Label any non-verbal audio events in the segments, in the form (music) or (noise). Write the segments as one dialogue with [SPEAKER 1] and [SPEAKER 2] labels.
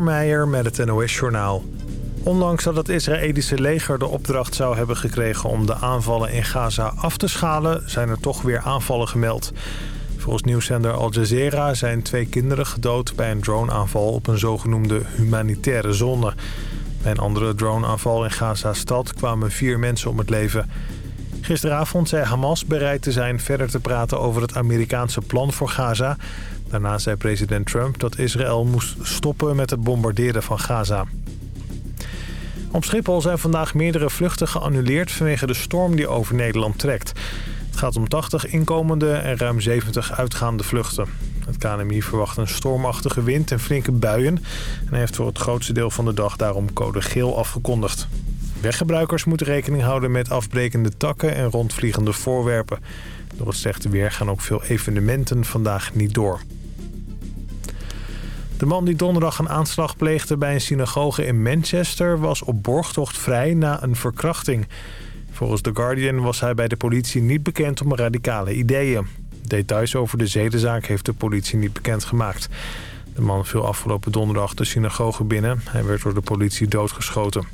[SPEAKER 1] Meijer met het NOS-journaal. Ondanks dat het Israëlische leger de opdracht zou hebben gekregen om de aanvallen in Gaza af te schalen... zijn er toch weer aanvallen gemeld. Volgens nieuwszender Al Jazeera zijn twee kinderen gedood bij een droneaanval op een zogenoemde humanitaire zone. Bij een andere droneaanval in Gaza-stad kwamen vier mensen om het leven. Gisteravond zei Hamas bereid te zijn verder te praten over het Amerikaanse plan voor Gaza... Daarna zei president Trump dat Israël moest stoppen met het bombarderen van Gaza. Op Schiphol zijn vandaag meerdere vluchten geannuleerd vanwege de storm die over Nederland trekt. Het gaat om 80 inkomende en ruim 70 uitgaande vluchten. Het KNMI verwacht een stormachtige wind en flinke buien... en heeft voor het grootste deel van de dag daarom code geel afgekondigd. Weggebruikers moeten rekening houden met afbrekende takken en rondvliegende voorwerpen. Door het slechte weer gaan ook veel evenementen vandaag niet door. De man die donderdag een aanslag pleegde bij een synagoge in Manchester... was op borgtocht vrij na een verkrachting. Volgens The Guardian was hij bij de politie niet bekend om radicale ideeën. Details over de zedenzaak heeft de politie niet bekendgemaakt. De man viel afgelopen donderdag de synagoge binnen. Hij werd door de politie doodgeschoten.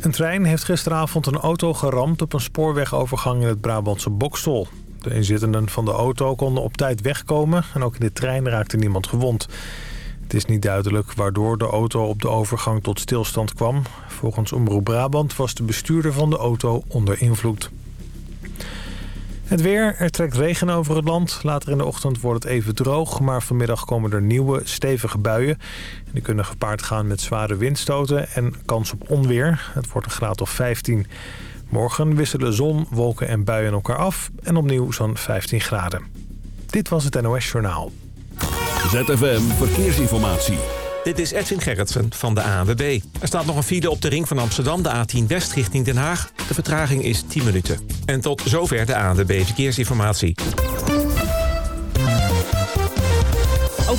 [SPEAKER 1] Een trein heeft gisteravond een auto geramd op een spoorwegovergang in het Brabantse Bokstel. De inzittenden van de auto konden op tijd wegkomen en ook in de trein raakte niemand gewond. Het is niet duidelijk waardoor de auto op de overgang tot stilstand kwam. Volgens Omroep Brabant was de bestuurder van de auto onder invloed. Het weer, er trekt regen over het land. Later in de ochtend wordt het even droog, maar vanmiddag komen er nieuwe, stevige buien. Die kunnen gepaard gaan met zware windstoten en kans op onweer. Het wordt een graad of 15. Morgen wisselen zon, wolken en buien elkaar af en opnieuw zo'n 15 graden. Dit was het NOS Journaal.
[SPEAKER 2] ZFM Verkeersinformatie.
[SPEAKER 3] Dit is Edwin Gerritsen van de ANWB. Er staat nog een file op de ring van Amsterdam, de A10 West richting Den Haag. De vertraging is 10 minuten. En tot zover de ANWB Verkeersinformatie.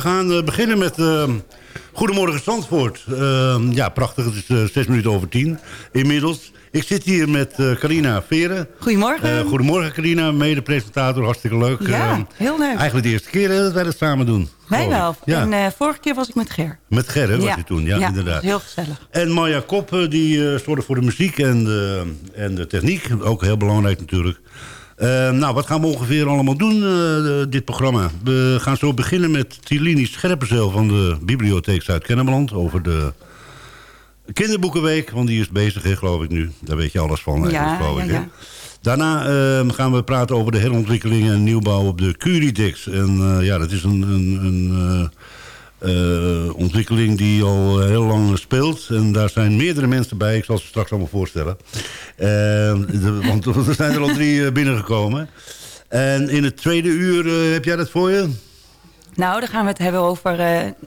[SPEAKER 4] We gaan eh, beginnen met eh, Goedemorgen Zandvoort. Eh, ja, prachtig. Het is eh, zes minuten over tien inmiddels. Ik zit hier met eh, Carina Veren.
[SPEAKER 5] Goedemorgen.
[SPEAKER 4] Goedemorgen Carina, mede-presentator. Hartstikke leuk.
[SPEAKER 5] Ja,
[SPEAKER 4] Eh,
[SPEAKER 5] heel leuk.
[SPEAKER 4] Eigenlijk de eerste keer hè, dat wij dat samen doen.
[SPEAKER 5] Wij wel.
[SPEAKER 4] Ja,
[SPEAKER 5] En vorige keer was ik met Ger.
[SPEAKER 4] met Ger hè, was je toen. Ja, inderdaad.
[SPEAKER 5] heel gezellig.
[SPEAKER 4] En Maya Koppen, die zorgde voor de muziek en de, en de techniek. Ook heel belangrijk natuurlijk. Eh, nou, wat gaan we ongeveer allemaal doen, eh, dit programma? We gaan zo beginnen met Tilini Scherpenzeel van de Bibliotheek Zuid-Kennemerland... over de kinderboekenweek, want die is bezig, hè, geloof ik nu. Daar weet je alles van, eigenlijk,
[SPEAKER 5] Ja,
[SPEAKER 4] geloof
[SPEAKER 5] ja,
[SPEAKER 4] ik. hè.
[SPEAKER 5] ja.
[SPEAKER 4] Daarna eh, gaan we praten over de herontwikkeling en nieuwbouw op de Curidex. En ja, dat is een... een, een eh, ontwikkeling die al heel lang speelt. En daar zijn meerdere mensen bij. Ik zal ze straks allemaal voorstellen. Eh, de- want (laughs) er zijn er al drie eh, binnengekomen. En in het tweede uur, heb jij dat voor je?
[SPEAKER 5] Nou, dan gaan we het hebben over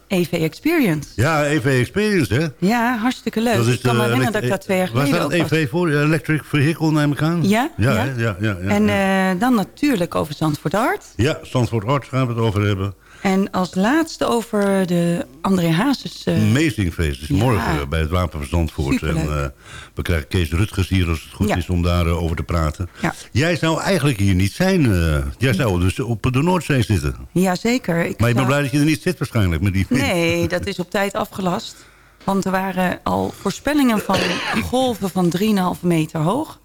[SPEAKER 5] EV Experience.
[SPEAKER 4] Ja, EV Experience, hè?
[SPEAKER 5] Ja, hartstikke leuk.
[SPEAKER 4] Dat is
[SPEAKER 5] ik kan
[SPEAKER 4] de
[SPEAKER 5] me herinneren dat ik dat twee jaar
[SPEAKER 4] Waar
[SPEAKER 5] geleden
[SPEAKER 4] staat. EV voor? Electric Vehicle, neem ik aan?
[SPEAKER 5] Ja,
[SPEAKER 4] Ja,
[SPEAKER 5] ja.
[SPEAKER 4] ja, ja, ja.
[SPEAKER 5] En dan natuurlijk over Zandvoort Art.
[SPEAKER 4] ja, Stanford Arts gaan we het over hebben.
[SPEAKER 5] En als laatste over de André Hazes... eh,
[SPEAKER 4] Amazing Feest. Dus
[SPEAKER 5] ja.
[SPEAKER 4] morgen bij het Wapen van Zandvoort. En eh, we krijgen Kees Rutgers hier als het goed
[SPEAKER 5] Ja.
[SPEAKER 4] is om daarover over te praten.
[SPEAKER 5] Ja.
[SPEAKER 4] Jij zou eigenlijk hier niet zijn. eh, jij zou dus op de Noordzee zitten.
[SPEAKER 5] Jazeker. Ik
[SPEAKER 4] Maar bent
[SPEAKER 5] zou-
[SPEAKER 4] blij dat je er niet zit waarschijnlijk. Met die
[SPEAKER 5] Nee, (laughs) dat is op tijd afgelast. Want er waren al voorspellingen van golven van 3,5 meter hoog.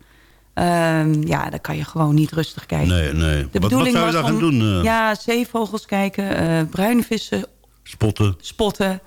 [SPEAKER 5] Ehm, ja, dan kan je gewoon niet rustig kijken.
[SPEAKER 4] Nee, nee.
[SPEAKER 5] De
[SPEAKER 4] Wat, wat
[SPEAKER 5] bedoeling
[SPEAKER 4] zou je daar gaan
[SPEAKER 5] om-
[SPEAKER 4] doen? eh?
[SPEAKER 5] Ja, zeevogels kijken, eh, bruine vissen
[SPEAKER 4] Spotten?
[SPEAKER 5] spotten,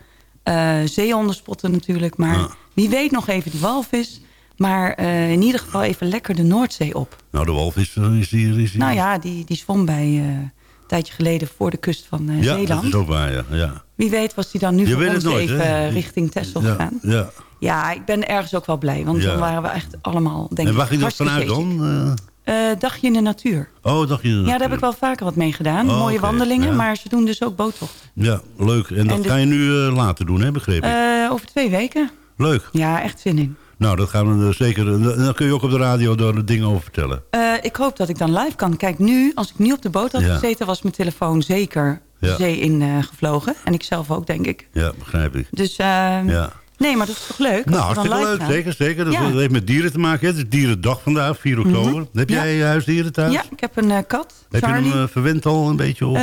[SPEAKER 5] eh zeehonden spotten natuurlijk. Maar
[SPEAKER 4] Ja.
[SPEAKER 5] wie weet nog even die walvis. Maar eh, in ieder geval even lekker de Noordzee op.
[SPEAKER 4] Nou, de walvis eh, is hier. Is hier.
[SPEAKER 5] Nou ja, die, die zwom bij eh, een tijdje geleden voor de kust van eh,
[SPEAKER 4] ja,
[SPEAKER 5] Zeeland.
[SPEAKER 4] dat is ook waar, ja. ja.
[SPEAKER 5] Wie weet was die dan nu
[SPEAKER 4] Je
[SPEAKER 5] voor
[SPEAKER 4] weet
[SPEAKER 5] ons
[SPEAKER 4] nooit,
[SPEAKER 5] even
[SPEAKER 4] hè?
[SPEAKER 5] eh, richting Texel
[SPEAKER 4] ja,
[SPEAKER 5] gegaan.
[SPEAKER 4] ja.
[SPEAKER 5] Ja, ik ben ergens ook wel blij. Want dan waren we echt allemaal, denk
[SPEAKER 4] En waar ging dat vanuit dan? Eh,
[SPEAKER 5] Eh, dagje in de natuur.
[SPEAKER 4] oh, dacht je...
[SPEAKER 5] Ja, daar heb ik wel vaker wat mee gedaan.
[SPEAKER 4] Oh,
[SPEAKER 5] Mooie wandelingen,
[SPEAKER 4] ja.
[SPEAKER 5] maar ze doen dus ook boottocht.
[SPEAKER 4] Ja, leuk. En dat
[SPEAKER 5] En
[SPEAKER 4] ga je nu eh, later doen, hè, begreep ik?
[SPEAKER 5] Eh, over twee weken.
[SPEAKER 4] leuk.
[SPEAKER 5] Ja, echt zin in.
[SPEAKER 4] Nou, dat gaan we zeker... Dan kun je ook op de radio daar dingen over vertellen.
[SPEAKER 5] Ik hoop dat ik dan live kan. Kijk, nu, als ik nu op de boot had
[SPEAKER 4] Ja.
[SPEAKER 5] gezeten... was mijn telefoon zeker
[SPEAKER 4] Ja.
[SPEAKER 5] de zee in gevlogen. En ik zelf ook, denk ik.
[SPEAKER 4] Ja, begrijp ik.
[SPEAKER 5] Dus ehm,
[SPEAKER 4] Ja.
[SPEAKER 5] Nee, maar dat is toch leuk?
[SPEAKER 4] Nou, hartstikke leuk.
[SPEAKER 5] gaan?
[SPEAKER 4] Zeker, zeker. Dat
[SPEAKER 5] Ja. Mhm.
[SPEAKER 4] heeft met dieren te maken. Het is Dierendag vandaag, 4 oktober. Heb
[SPEAKER 5] Ja.
[SPEAKER 4] jij huisdieren thuis?
[SPEAKER 5] Ja, ik heb een eh, kat,
[SPEAKER 4] Heb
[SPEAKER 5] Charlie.
[SPEAKER 4] je hem eh, verwend al een beetje op?
[SPEAKER 5] Eh,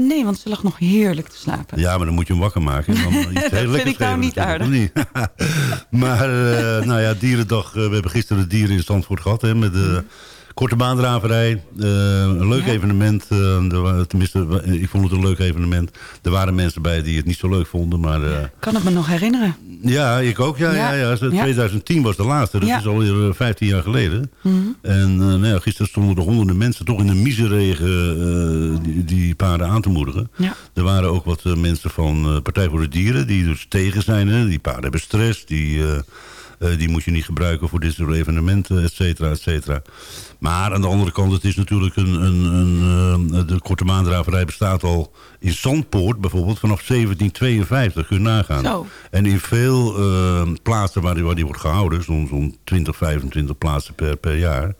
[SPEAKER 5] nee, want ze lag nog heerlijk te slapen.
[SPEAKER 4] Ja, maar dan moet je hem wakker maken. En Dan (laughs) iets heel
[SPEAKER 5] vind ik nou niet
[SPEAKER 4] of niet? (laughs) maar, eh, nou ja, Dierendag. eh, we hebben gisteren de dieren in Zandvoort gehad. Hè, met de korte baandraverij. Eh, een leuk
[SPEAKER 5] Ja.
[SPEAKER 4] evenement. eh, tenminste, ik vond het een leuk evenement. Er waren mensen bij die het niet zo leuk vonden. Maar eh,
[SPEAKER 5] Kan het me nog herinneren?
[SPEAKER 4] ja, ik ook. Ja, ja.
[SPEAKER 5] Ja.
[SPEAKER 4] ja, Zo-
[SPEAKER 5] Ja.
[SPEAKER 4] 2010 was de laatste. Dat is alweer eh, 15 jaar geleden.
[SPEAKER 5] Mhm.
[SPEAKER 4] En nou ja, gisteren stonden er honderden mensen toch in de miseregen eh, die, die paarden aan te moedigen. Er waren ook wat mensen van Partij voor de Dieren die dus tegen zijn. Hè? Die paarden hebben stress. Die, eh, die moet je niet gebruiken voor dit soort evenementen, et cetera, et cetera. Maar aan de andere kant, het is natuurlijk een... een, een eh, de korte maandraverij bestaat al in Zandpoort bijvoorbeeld vanaf 1752. Kun je nagaan.
[SPEAKER 5] Zo.
[SPEAKER 4] En in veel eh, plaatsen waar die, waar die wordt gehouden... zo'n zo'n 20, 25 plaatsen per, per jaar...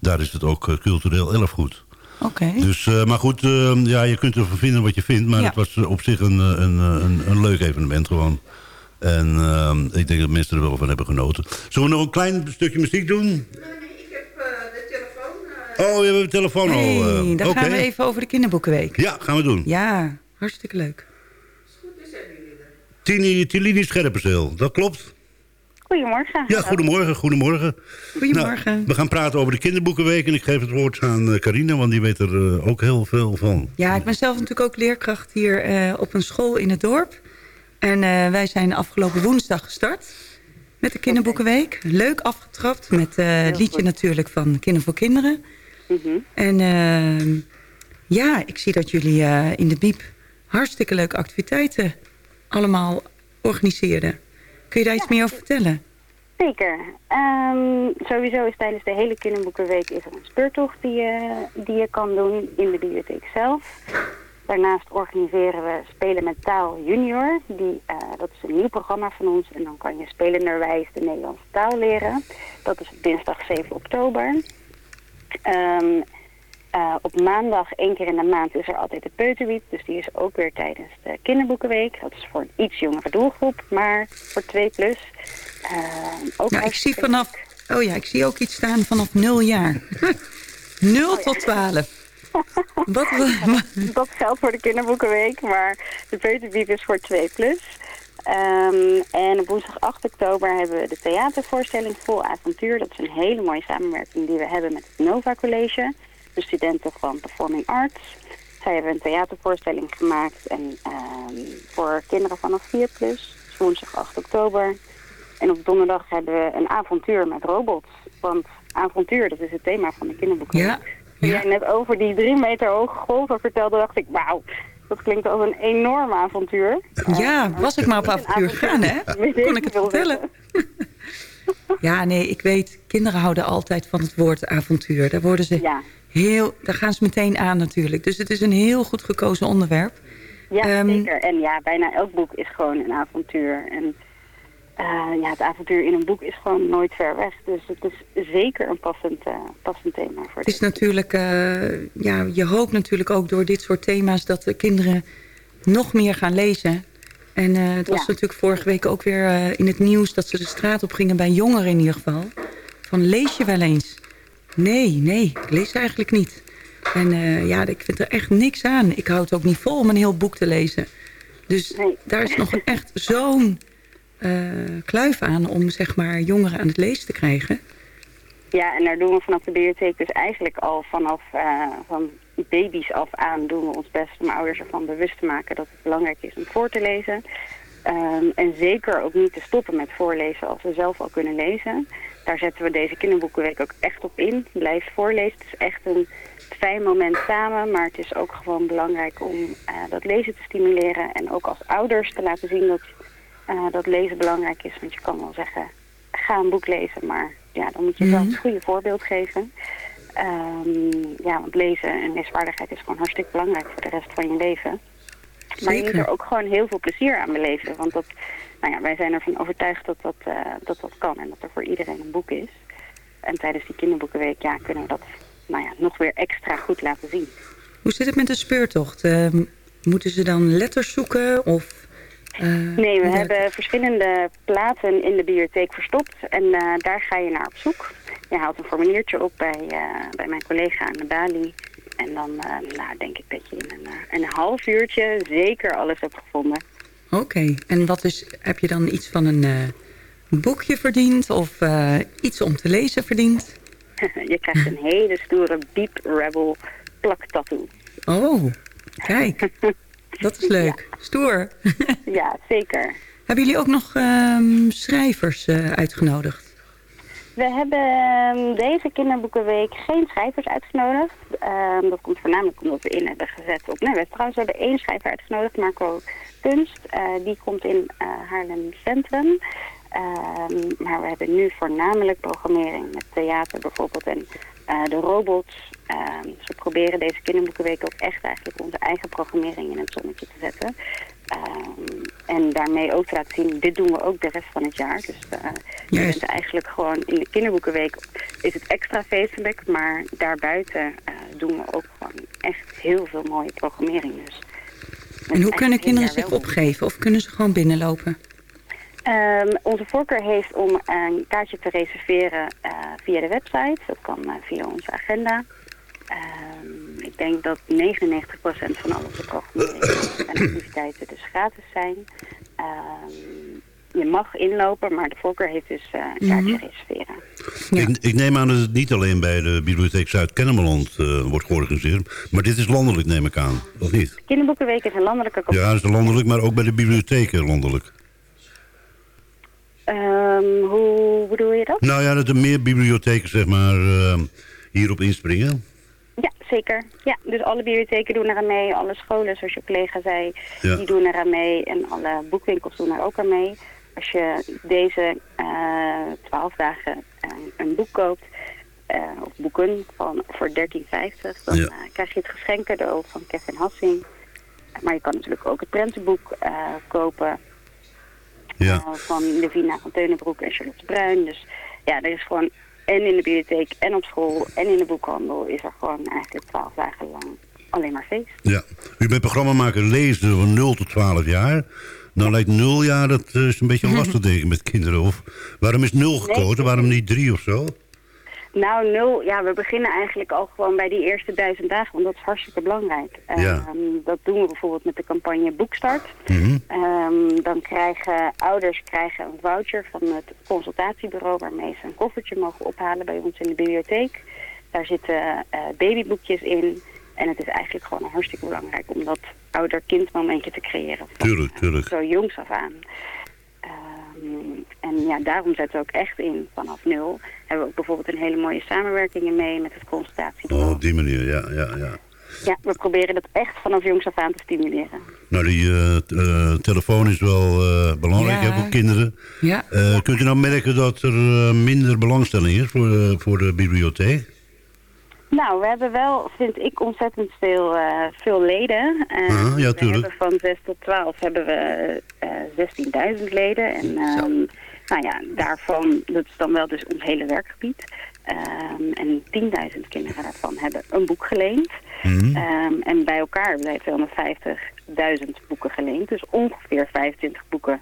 [SPEAKER 4] daar is het ook cultureel erfgoed.
[SPEAKER 5] Oké.
[SPEAKER 4] Dus, maar goed, ja, je kunt ervan vinden wat je vindt. Maar
[SPEAKER 5] Ja.
[SPEAKER 4] het was op zich een, een, een, een leuk evenement gewoon. En eh, ik denk dat mensen er wel van hebben genoten. Zullen we nog een klein stukje muziek doen? Nee, ik heb de telefoon... Oh, je hebt een telefoon al.
[SPEAKER 5] Hey,
[SPEAKER 4] eh,
[SPEAKER 5] dan gaan we even over de kinderboekenweek.
[SPEAKER 4] Ja, gaan we doen.
[SPEAKER 5] Ja, hartstikke leuk.
[SPEAKER 4] Tini, Tilini Scherpenzeel, dat klopt?
[SPEAKER 6] Goedemorgen.
[SPEAKER 4] Ja, goedemorgen, goedemorgen.
[SPEAKER 5] Goedemorgen.
[SPEAKER 4] Nou, we gaan praten over de kinderboekenweek. En ik geef het woord aan eh, Carina, want die weet er eh, ook heel veel van.
[SPEAKER 5] Ja, ik ben zelf natuurlijk ook leerkracht hier eh, op een school in het dorp. En eh, wij zijn afgelopen woensdag gestart met de kinderboekenweek. Leuk afgetrapt met eh, het liedje natuurlijk van Kinder voor Kinderen.
[SPEAKER 6] Mhm.
[SPEAKER 5] En eh, ja, ik zie dat jullie eh, in de Biep hartstikke leuke activiteiten allemaal organiseren. Kun je daar iets meer over vertellen?
[SPEAKER 6] Zeker. Ehm, sowieso is tijdens de hele kinderboekenweek is er een speurtocht die je, die je kan doen in de bibliotheek zelf. Daarnaast organiseren we Spelen met Taal Junior. Die, eh, dat is een nieuw programma van ons. En dan kan je spelenderwijs de Nederlandse taal leren. Dat is dinsdag 7 oktober. Ehm, eh, op maandag, één keer in de maand, is er altijd de peuterwiet. Dus die is ook weer tijdens de kinderboekenweek. Dat is voor een iets jongere doelgroep, maar voor 2 plus. Ehm, ook
[SPEAKER 5] Nou, ik zie vanaf... Oh ja, ik zie ook iets staan vanaf 0 jaar. (laughs) 0 tot 12. (laughs) Wat, (laughs)
[SPEAKER 6] dat geldt voor de kinderboekenweek, maar de peuterbiep is voor 2 plus. Ehm, en op woensdag 8 oktober hebben we de theatervoorstelling Vol Avontuur. Dat is een hele mooie samenwerking die we hebben met het Nova College, de studenten van Performing Arts. Zij hebben een theatervoorstelling gemaakt en, ehm, voor kinderen vanaf 4 plus. Is woensdag 8 oktober. En op donderdag hebben we een avontuur met robots. Want avontuur, dat is het thema van de kinderboeken.
[SPEAKER 5] Ja,
[SPEAKER 6] Toen
[SPEAKER 5] ja.
[SPEAKER 6] jij net over die drie meter hoge golven vertelde, dacht ik, wauw, dat klinkt als een enorm avontuur.
[SPEAKER 5] Ja, was ik maar op avontuur gegaan, hè? (laughs) Kon ik het vertellen? (laughs) Ja, nee, ik weet, kinderen houden altijd van het woord avontuur. Daar, worden ze
[SPEAKER 6] Ja.
[SPEAKER 5] heel, daar gaan ze meteen aan natuurlijk. Dus het is een heel goed gekozen onderwerp.
[SPEAKER 6] Ja,
[SPEAKER 5] Ehm,
[SPEAKER 6] zeker. En ja, bijna elk boek is gewoon een avontuur. En eh, ja, het avontuur in een boek is gewoon nooit ver weg. Dus het is zeker een passend, eh, passend thema voor
[SPEAKER 5] Het is
[SPEAKER 6] dit.
[SPEAKER 5] natuurlijk, eh, ja, je hoopt natuurlijk ook door dit soort thema's... dat de kinderen nog meer gaan lezen. En het was
[SPEAKER 6] Ja.
[SPEAKER 5] natuurlijk vorige week ook weer in het nieuws... dat ze de straat op gingen bij jongeren in ieder geval. Van lees je wel eens? Nee, nee, ik lees eigenlijk niet. En ja, ik vind er echt niks aan. Ik houd het ook niet vol om een heel boek te lezen. Dus
[SPEAKER 6] Nee.
[SPEAKER 5] daar is nog (laughs) echt zo'n kluif aan... om zeg maar jongeren aan het lezen te krijgen.
[SPEAKER 6] Ja, en daar doen we vanaf de bibliotheek dus eigenlijk al vanaf eh, van baby's af aan doen we ons best om ouders ervan bewust te maken dat het belangrijk is om voor te lezen. Ehm, en zeker ook niet te stoppen met voorlezen als ze zelf al kunnen lezen. Daar zetten we deze kinderboekenweek ook echt op in. Blijf voorlezen. Het is echt een fijn moment samen, maar het is ook gewoon belangrijk om eh, dat lezen te stimuleren. En ook als ouders te laten zien dat, eh, dat lezen belangrijk is. Want je kan wel zeggen, ga een boek lezen, maar ja, dan moet je zelf het goede voorbeeld geven. Ehm, ja, want lezen en leesvaardigheid is gewoon hartstikke belangrijk voor de rest van je leven. Maar je moet er ook gewoon heel veel plezier aan beleven. Want dat, nou ja, wij zijn ervan overtuigd dat dat, eh, dat dat kan en dat er voor iedereen een boek is. En tijdens die kinderboekenweek ja, kunnen we dat nou ja, nog weer extra goed laten zien.
[SPEAKER 5] Hoe zit het met de speurtocht? Eh, moeten ze dan letters zoeken? Of,
[SPEAKER 6] Nee, we hebben verschillende platen in de bibliotheek verstopt en eh, daar ga je naar op zoek. Je haalt een formuliertje op bij, eh, bij mijn collega aan de balie. En dan eh, nou, denk ik dat je in een, een half uurtje zeker alles hebt gevonden.
[SPEAKER 5] Oké, en wat is, heb je dan iets van een boekje verdiend of iets om te lezen verdiend? (laughs)
[SPEAKER 6] je krijgt een (laughs) hele stoere Beep Rebel plaktattoo.
[SPEAKER 5] Oh, kijk, (laughs) dat is leuk. Stoer. (laughs)
[SPEAKER 6] Ja, zeker.
[SPEAKER 5] Hebben jullie ook nog ehm, schrijvers eh, uitgenodigd?
[SPEAKER 6] We hebben ehm, deze kinderboekenweek geen schrijvers uitgenodigd. Ehm, dat komt voornamelijk omdat we in hebben gezet op... Nee, we, trouwens, we hebben één schrijver uitgenodigd, Marco Kunst. Eh, die komt in eh, Haarlem Centrum. Maar we hebben nu voornamelijk programmering met theater bijvoorbeeld en eh, de robots. Ehm, dus we proberen deze kinderboekenweek ook echt eigenlijk onze eigen programmering in het zonnetje te zetten. Ehm, en daarmee ook te laten zien, dit doen we ook de rest van het jaar. Dus eh, je bent eigenlijk gewoon in de kinderboekenweek is het extra feestelijk. Maar daarbuiten eh, doen we ook gewoon echt heel veel mooie programmering. Dus
[SPEAKER 5] En hoe kunnen kinderen
[SPEAKER 6] zich
[SPEAKER 5] opgeven? Of kunnen ze gewoon binnenlopen?
[SPEAKER 6] Ehm, onze voorkeur heeft om een kaartje te reserveren eh, via de website. Dat kan eh, via onze agenda. Ehm, ik denk dat 99% van al onze programmering en activiteiten dus gratis zijn. Ehm, je mag inlopen, maar de voorkeur heeft dus eh, een kaartje reserveren.
[SPEAKER 5] Ja.
[SPEAKER 4] Ik, ik neem aan dat het niet alleen bij de Bibliotheek Zuid-Kennemerland eh, wordt georganiseerd. Maar dit is landelijk, neem ik aan. Of niet?
[SPEAKER 6] Kinderboekenweek is een landelijke
[SPEAKER 4] Ja, dat is landelijk, maar ook bij de bibliotheken landelijk.
[SPEAKER 6] Ehm, hoe bedoel je dat?
[SPEAKER 4] Nou ja, dat er meer bibliotheken, zeg maar, eh, hierop inspringen.
[SPEAKER 6] Ja, zeker. Ja, dus alle bibliotheken doen eraan mee. Alle scholen, zoals je collega zei,
[SPEAKER 4] Ja.
[SPEAKER 6] die doen eraan mee. En alle boekwinkels doen er ook aan mee. Als je deze twaalf dagen eh, een boek koopt, eh, of boeken van, voor 13,50, dan
[SPEAKER 4] Ja.
[SPEAKER 6] eh, krijg je het geschenk cadeau van Kevin Hassing. Maar je kan natuurlijk ook het prentenboek eh, kopen
[SPEAKER 4] Ja.
[SPEAKER 6] eh, van Levina van Teunenbroek en Charlotte Bruin. Dus ja, er is gewoon en in de bibliotheek en op school en in de boekhandel is er gewoon eigenlijk twaalf dagen lang alleen maar feest.
[SPEAKER 4] Ja. U bent programmamaker lezen van 0 tot 12 jaar. Nou lijkt 0 jaar, dat is een beetje lastig (laughs) denk ik met kinderen. Of, waarom is 0 gekozen? Waarom niet 3 of zo?
[SPEAKER 6] Nou, nul, ja, we beginnen eigenlijk al gewoon bij die eerste duizend dagen, want dat is hartstikke belangrijk.
[SPEAKER 4] Ja.
[SPEAKER 6] Ehm, dat doen we bijvoorbeeld met de campagne Boekstart.
[SPEAKER 4] Mhm.
[SPEAKER 6] Ehm, dan krijgen ouders krijgen een voucher van het consultatiebureau waarmee ze een koffertje mogen ophalen bij ons in de bibliotheek. Daar zitten eh, babyboekjes in. En het is eigenlijk gewoon hartstikke belangrijk om dat ouder-kind momentje te creëren. Van,
[SPEAKER 4] Tuurlijk,
[SPEAKER 6] eh,
[SPEAKER 4] tuurlijk.
[SPEAKER 6] Zo jongs af aan. En ja, daarom zetten we ook echt in vanaf nul. Hebben we ook bijvoorbeeld een hele mooie samenwerking mee met het consultatiebureau.
[SPEAKER 4] Oh, op die manier, ja, ja, ja.
[SPEAKER 6] Ja, we proberen dat echt vanaf jongs af aan te stimuleren.
[SPEAKER 4] Nou, die eh, eh, telefoon is wel eh, belangrijk
[SPEAKER 5] Ja.
[SPEAKER 4] voor kinderen.
[SPEAKER 5] Ja.
[SPEAKER 4] Eh, kunt u nou merken dat er eh, minder belangstelling is voor, voor de bibliotheek?
[SPEAKER 6] Nou, we hebben wel, vind ik, ontzettend veel, eh, veel leden.
[SPEAKER 4] Ah, ja, tuurlijk.
[SPEAKER 6] van 6 tot 12 hebben we eh 16.000 leden. En ehm, nou ja, daarvan, dat is dan wel dus ons hele werkgebied. Ehm, en 10.000 kinderen daarvan hebben een boek geleend.
[SPEAKER 4] Mhm.
[SPEAKER 6] Ehm, en bij elkaar hebben wij 250.000 boeken geleend. Dus ongeveer 25 boeken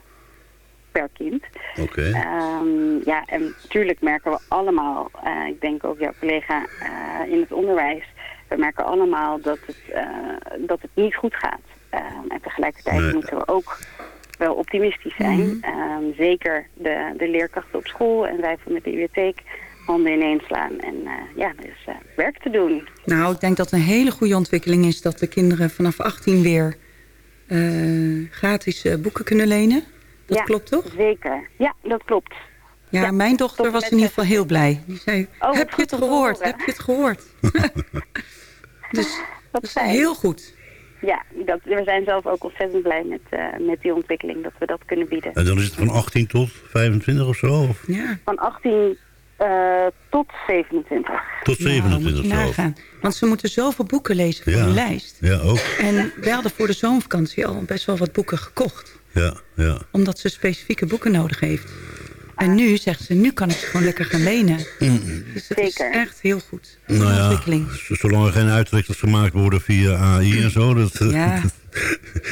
[SPEAKER 6] per kind.
[SPEAKER 4] Oké.
[SPEAKER 6] Ehm, ja, en natuurlijk merken we allemaal, eh, ik denk ook jouw collega eh, in het onderwijs, we merken allemaal dat het, eh, dat het niet goed gaat. Ehm, en tegelijkertijd
[SPEAKER 4] Nee.
[SPEAKER 6] moeten we ook wel optimistisch zijn. Ehm, zeker de, de leerkrachten op school en wij van de bibliotheek handen ineens slaan. En eh, ja, er is eh, werk te doen.
[SPEAKER 5] Nou, ik denk dat een hele goede ontwikkeling is dat de kinderen vanaf 18 weer eh, gratis eh, boeken kunnen lenen. Dat
[SPEAKER 6] Ja,
[SPEAKER 5] klopt toch?
[SPEAKER 6] Zeker. Ja, dat klopt.
[SPEAKER 5] Ja,
[SPEAKER 6] Ja,
[SPEAKER 5] mijn dochter was in ieder geval heel blij. Die zei,
[SPEAKER 6] Oh,
[SPEAKER 5] heb je het gehoord? Heb je het gehoord? dus
[SPEAKER 6] Dat
[SPEAKER 5] is heel goed.
[SPEAKER 6] Ja, dat, we zijn zelf ook ontzettend blij met, eh, met die ontwikkeling, dat we dat kunnen bieden.
[SPEAKER 4] En dan is het van 18 tot 25 of zo? Of
[SPEAKER 5] Ja,
[SPEAKER 6] Van 18 eh, tot 27.
[SPEAKER 4] tot
[SPEAKER 5] nou,
[SPEAKER 4] 27
[SPEAKER 5] moet je
[SPEAKER 4] of zo?
[SPEAKER 5] Want ze moeten zoveel boeken lezen voor
[SPEAKER 4] Ja.
[SPEAKER 5] hun lijst.
[SPEAKER 4] Ja, ook.
[SPEAKER 5] En we hadden voor de zomervakantie al best wel wat boeken gekocht.
[SPEAKER 4] Ja, ja.
[SPEAKER 5] Omdat ze specifieke boeken nodig heeft. En nu zegt ze, nu kan ik ze gewoon lekker gaan lenen. Dus het is
[SPEAKER 6] Zeker.
[SPEAKER 5] echt heel goed.
[SPEAKER 4] Nou ja,
[SPEAKER 5] ontwikkeling.
[SPEAKER 4] zolang er geen uittreksels gemaakt worden via AI en zo. Dat,
[SPEAKER 5] Ja. (laughs)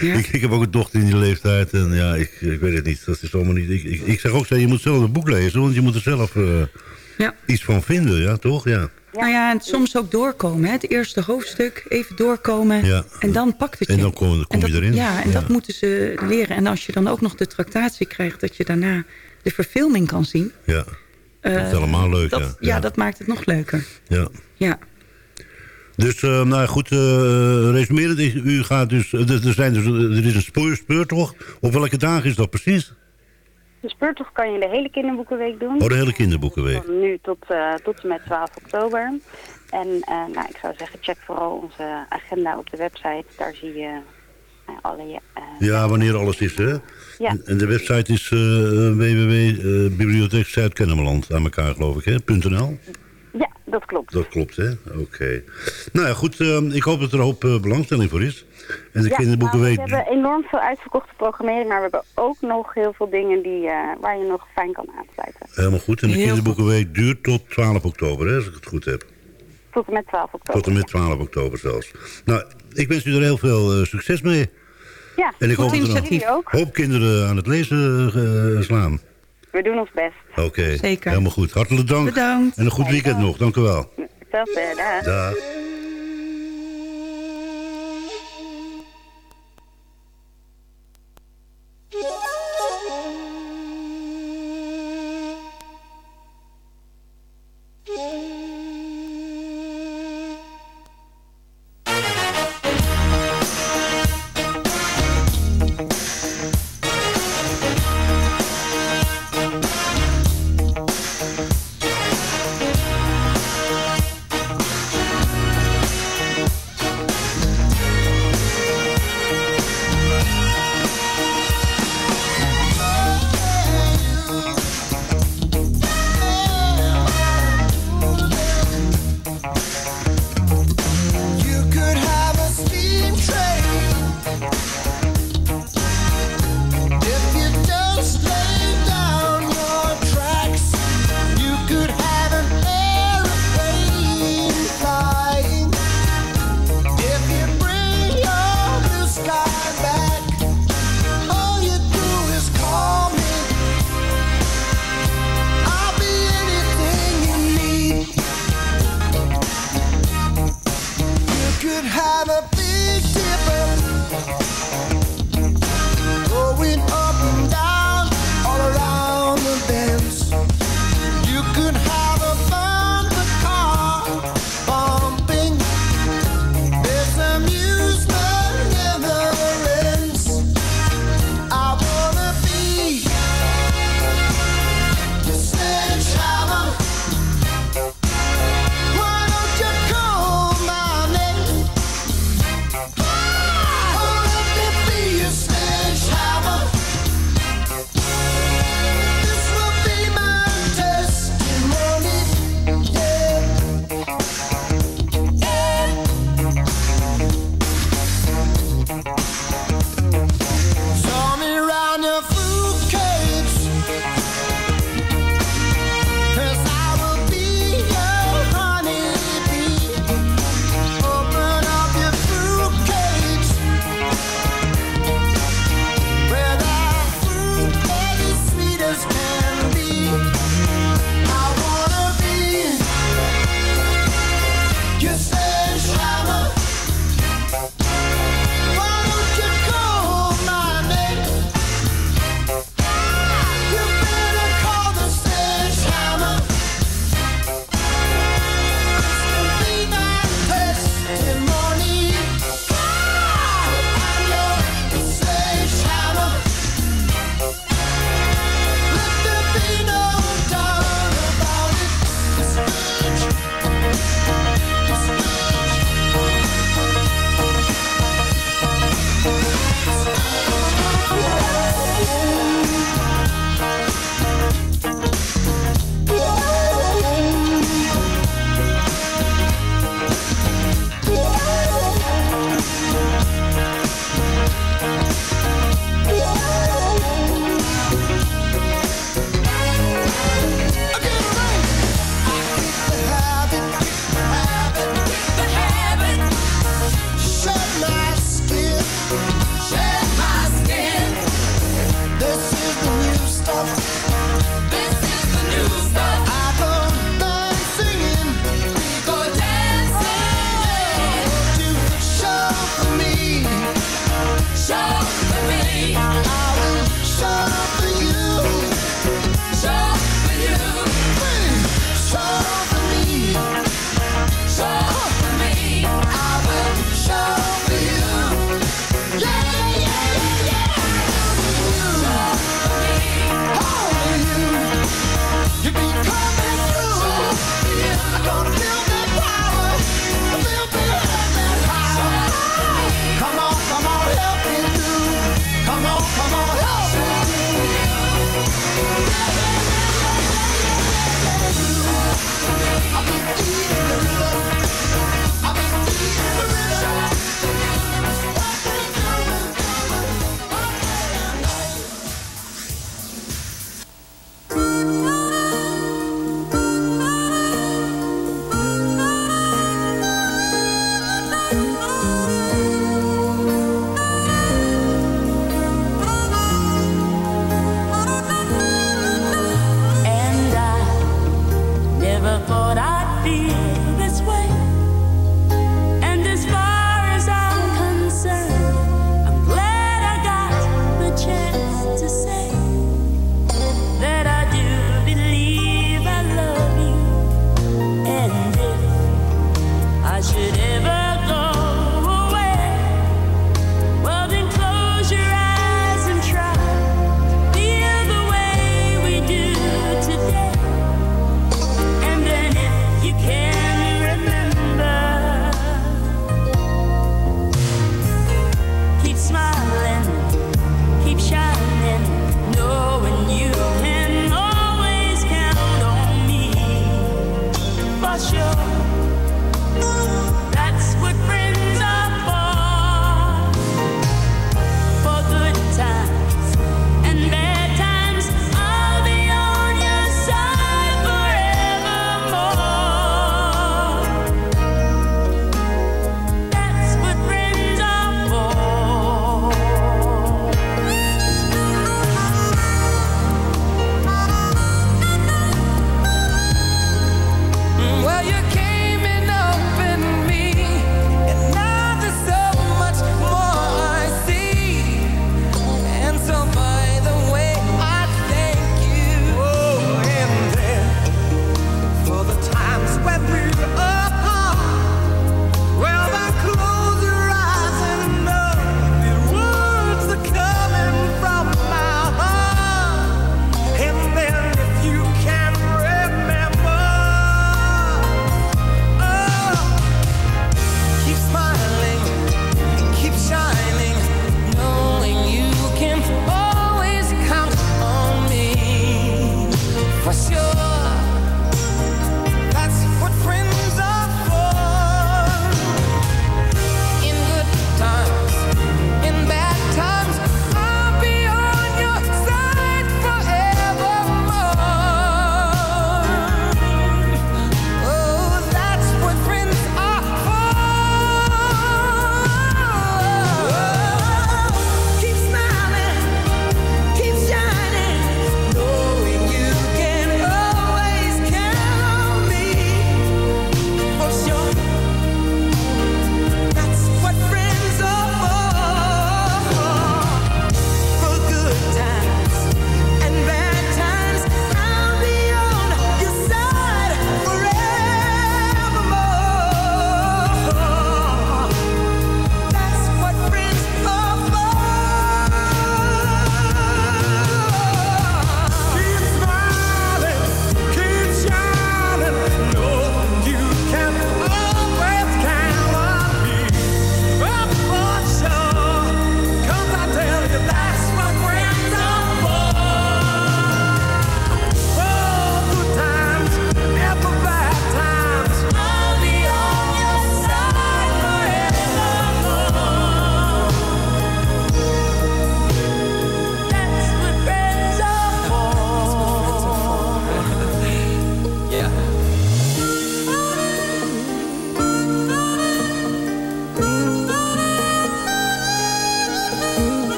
[SPEAKER 5] Ja.
[SPEAKER 4] ik, ik heb ook een dochter in die leeftijd en ja, ik, ik weet het niet. Dat is allemaal niet. Ik, ik, ik zeg ook, je moet zelf een boek lezen, want je moet er zelf eh,
[SPEAKER 5] Ja.
[SPEAKER 4] iets van vinden, ja, toch? Ja.
[SPEAKER 5] Nou ja, en soms ook doorkomen. Hè? Het eerste hoofdstuk, even doorkomen.
[SPEAKER 4] Ja.
[SPEAKER 5] En dan pakt het je.
[SPEAKER 4] En dan kom- kom je
[SPEAKER 5] dat-
[SPEAKER 4] erin.
[SPEAKER 5] Ja, en
[SPEAKER 4] Ja.
[SPEAKER 5] dat moeten ze leren. En als je dan ook nog de tractatie krijgt... dat je daarna de verfilming kan zien.
[SPEAKER 4] ja.
[SPEAKER 5] eh,
[SPEAKER 4] Dat is allemaal leuk,
[SPEAKER 5] dat,
[SPEAKER 4] ja.
[SPEAKER 5] ja.
[SPEAKER 4] Ja.
[SPEAKER 5] dat maakt het nog leuker.
[SPEAKER 4] ja.
[SPEAKER 5] Ja.
[SPEAKER 4] Dus, eh, nou goed, uh, resumerend, u gaat dus, er, zijn dus, er is een speur, speurtocht. Op welke dagen is dat precies?
[SPEAKER 6] De speurtocht kan je de hele kinderboekenweek doen.
[SPEAKER 4] Oh, de hele kinderboekenweek.
[SPEAKER 6] Van nu tot, eh, tot en met 12 oktober. En eh, nou, ik zou zeggen, check vooral onze agenda op de website. Daar zie je alle... eh,
[SPEAKER 4] Ja, wanneer alles is, hè?
[SPEAKER 6] Ja.
[SPEAKER 4] En, de website is uh, www.bibliotheek Zuid-Kennemerland aan elkaar, geloof ik, hè? .nl?
[SPEAKER 6] Dat klopt.
[SPEAKER 4] Dat klopt, hè? Oké. Nou ja, goed. eh, ik hoop dat er een hoop eh, belangstelling voor is. En de
[SPEAKER 6] Ja,
[SPEAKER 4] kinderboekenweek...
[SPEAKER 6] nou, we hebben enorm veel uitverkochte programmering, maar we hebben ook nog heel veel dingen die, eh, waar je nog fijn kan aansluiten.
[SPEAKER 4] Helemaal goed. En de
[SPEAKER 5] Heel
[SPEAKER 4] kinderboekenweek duurt tot 12 oktober, hè? Als ik het goed heb.
[SPEAKER 6] Tot en met 12 oktober.
[SPEAKER 4] Tot en met 12 oktober zelfs. Nou, ik wens u er heel veel eh, succes mee.
[SPEAKER 6] Ja,
[SPEAKER 4] En ik hoop dat er een hoop kinderen aan het lezen slaan.
[SPEAKER 6] We doen ons best.
[SPEAKER 4] Oké,
[SPEAKER 5] Zeker.
[SPEAKER 4] helemaal goed. Hartelijk dank.
[SPEAKER 5] Bedankt.
[SPEAKER 4] En een goed weekend nog. Dank u wel.
[SPEAKER 6] Hetzelfde, dag.
[SPEAKER 4] Dag.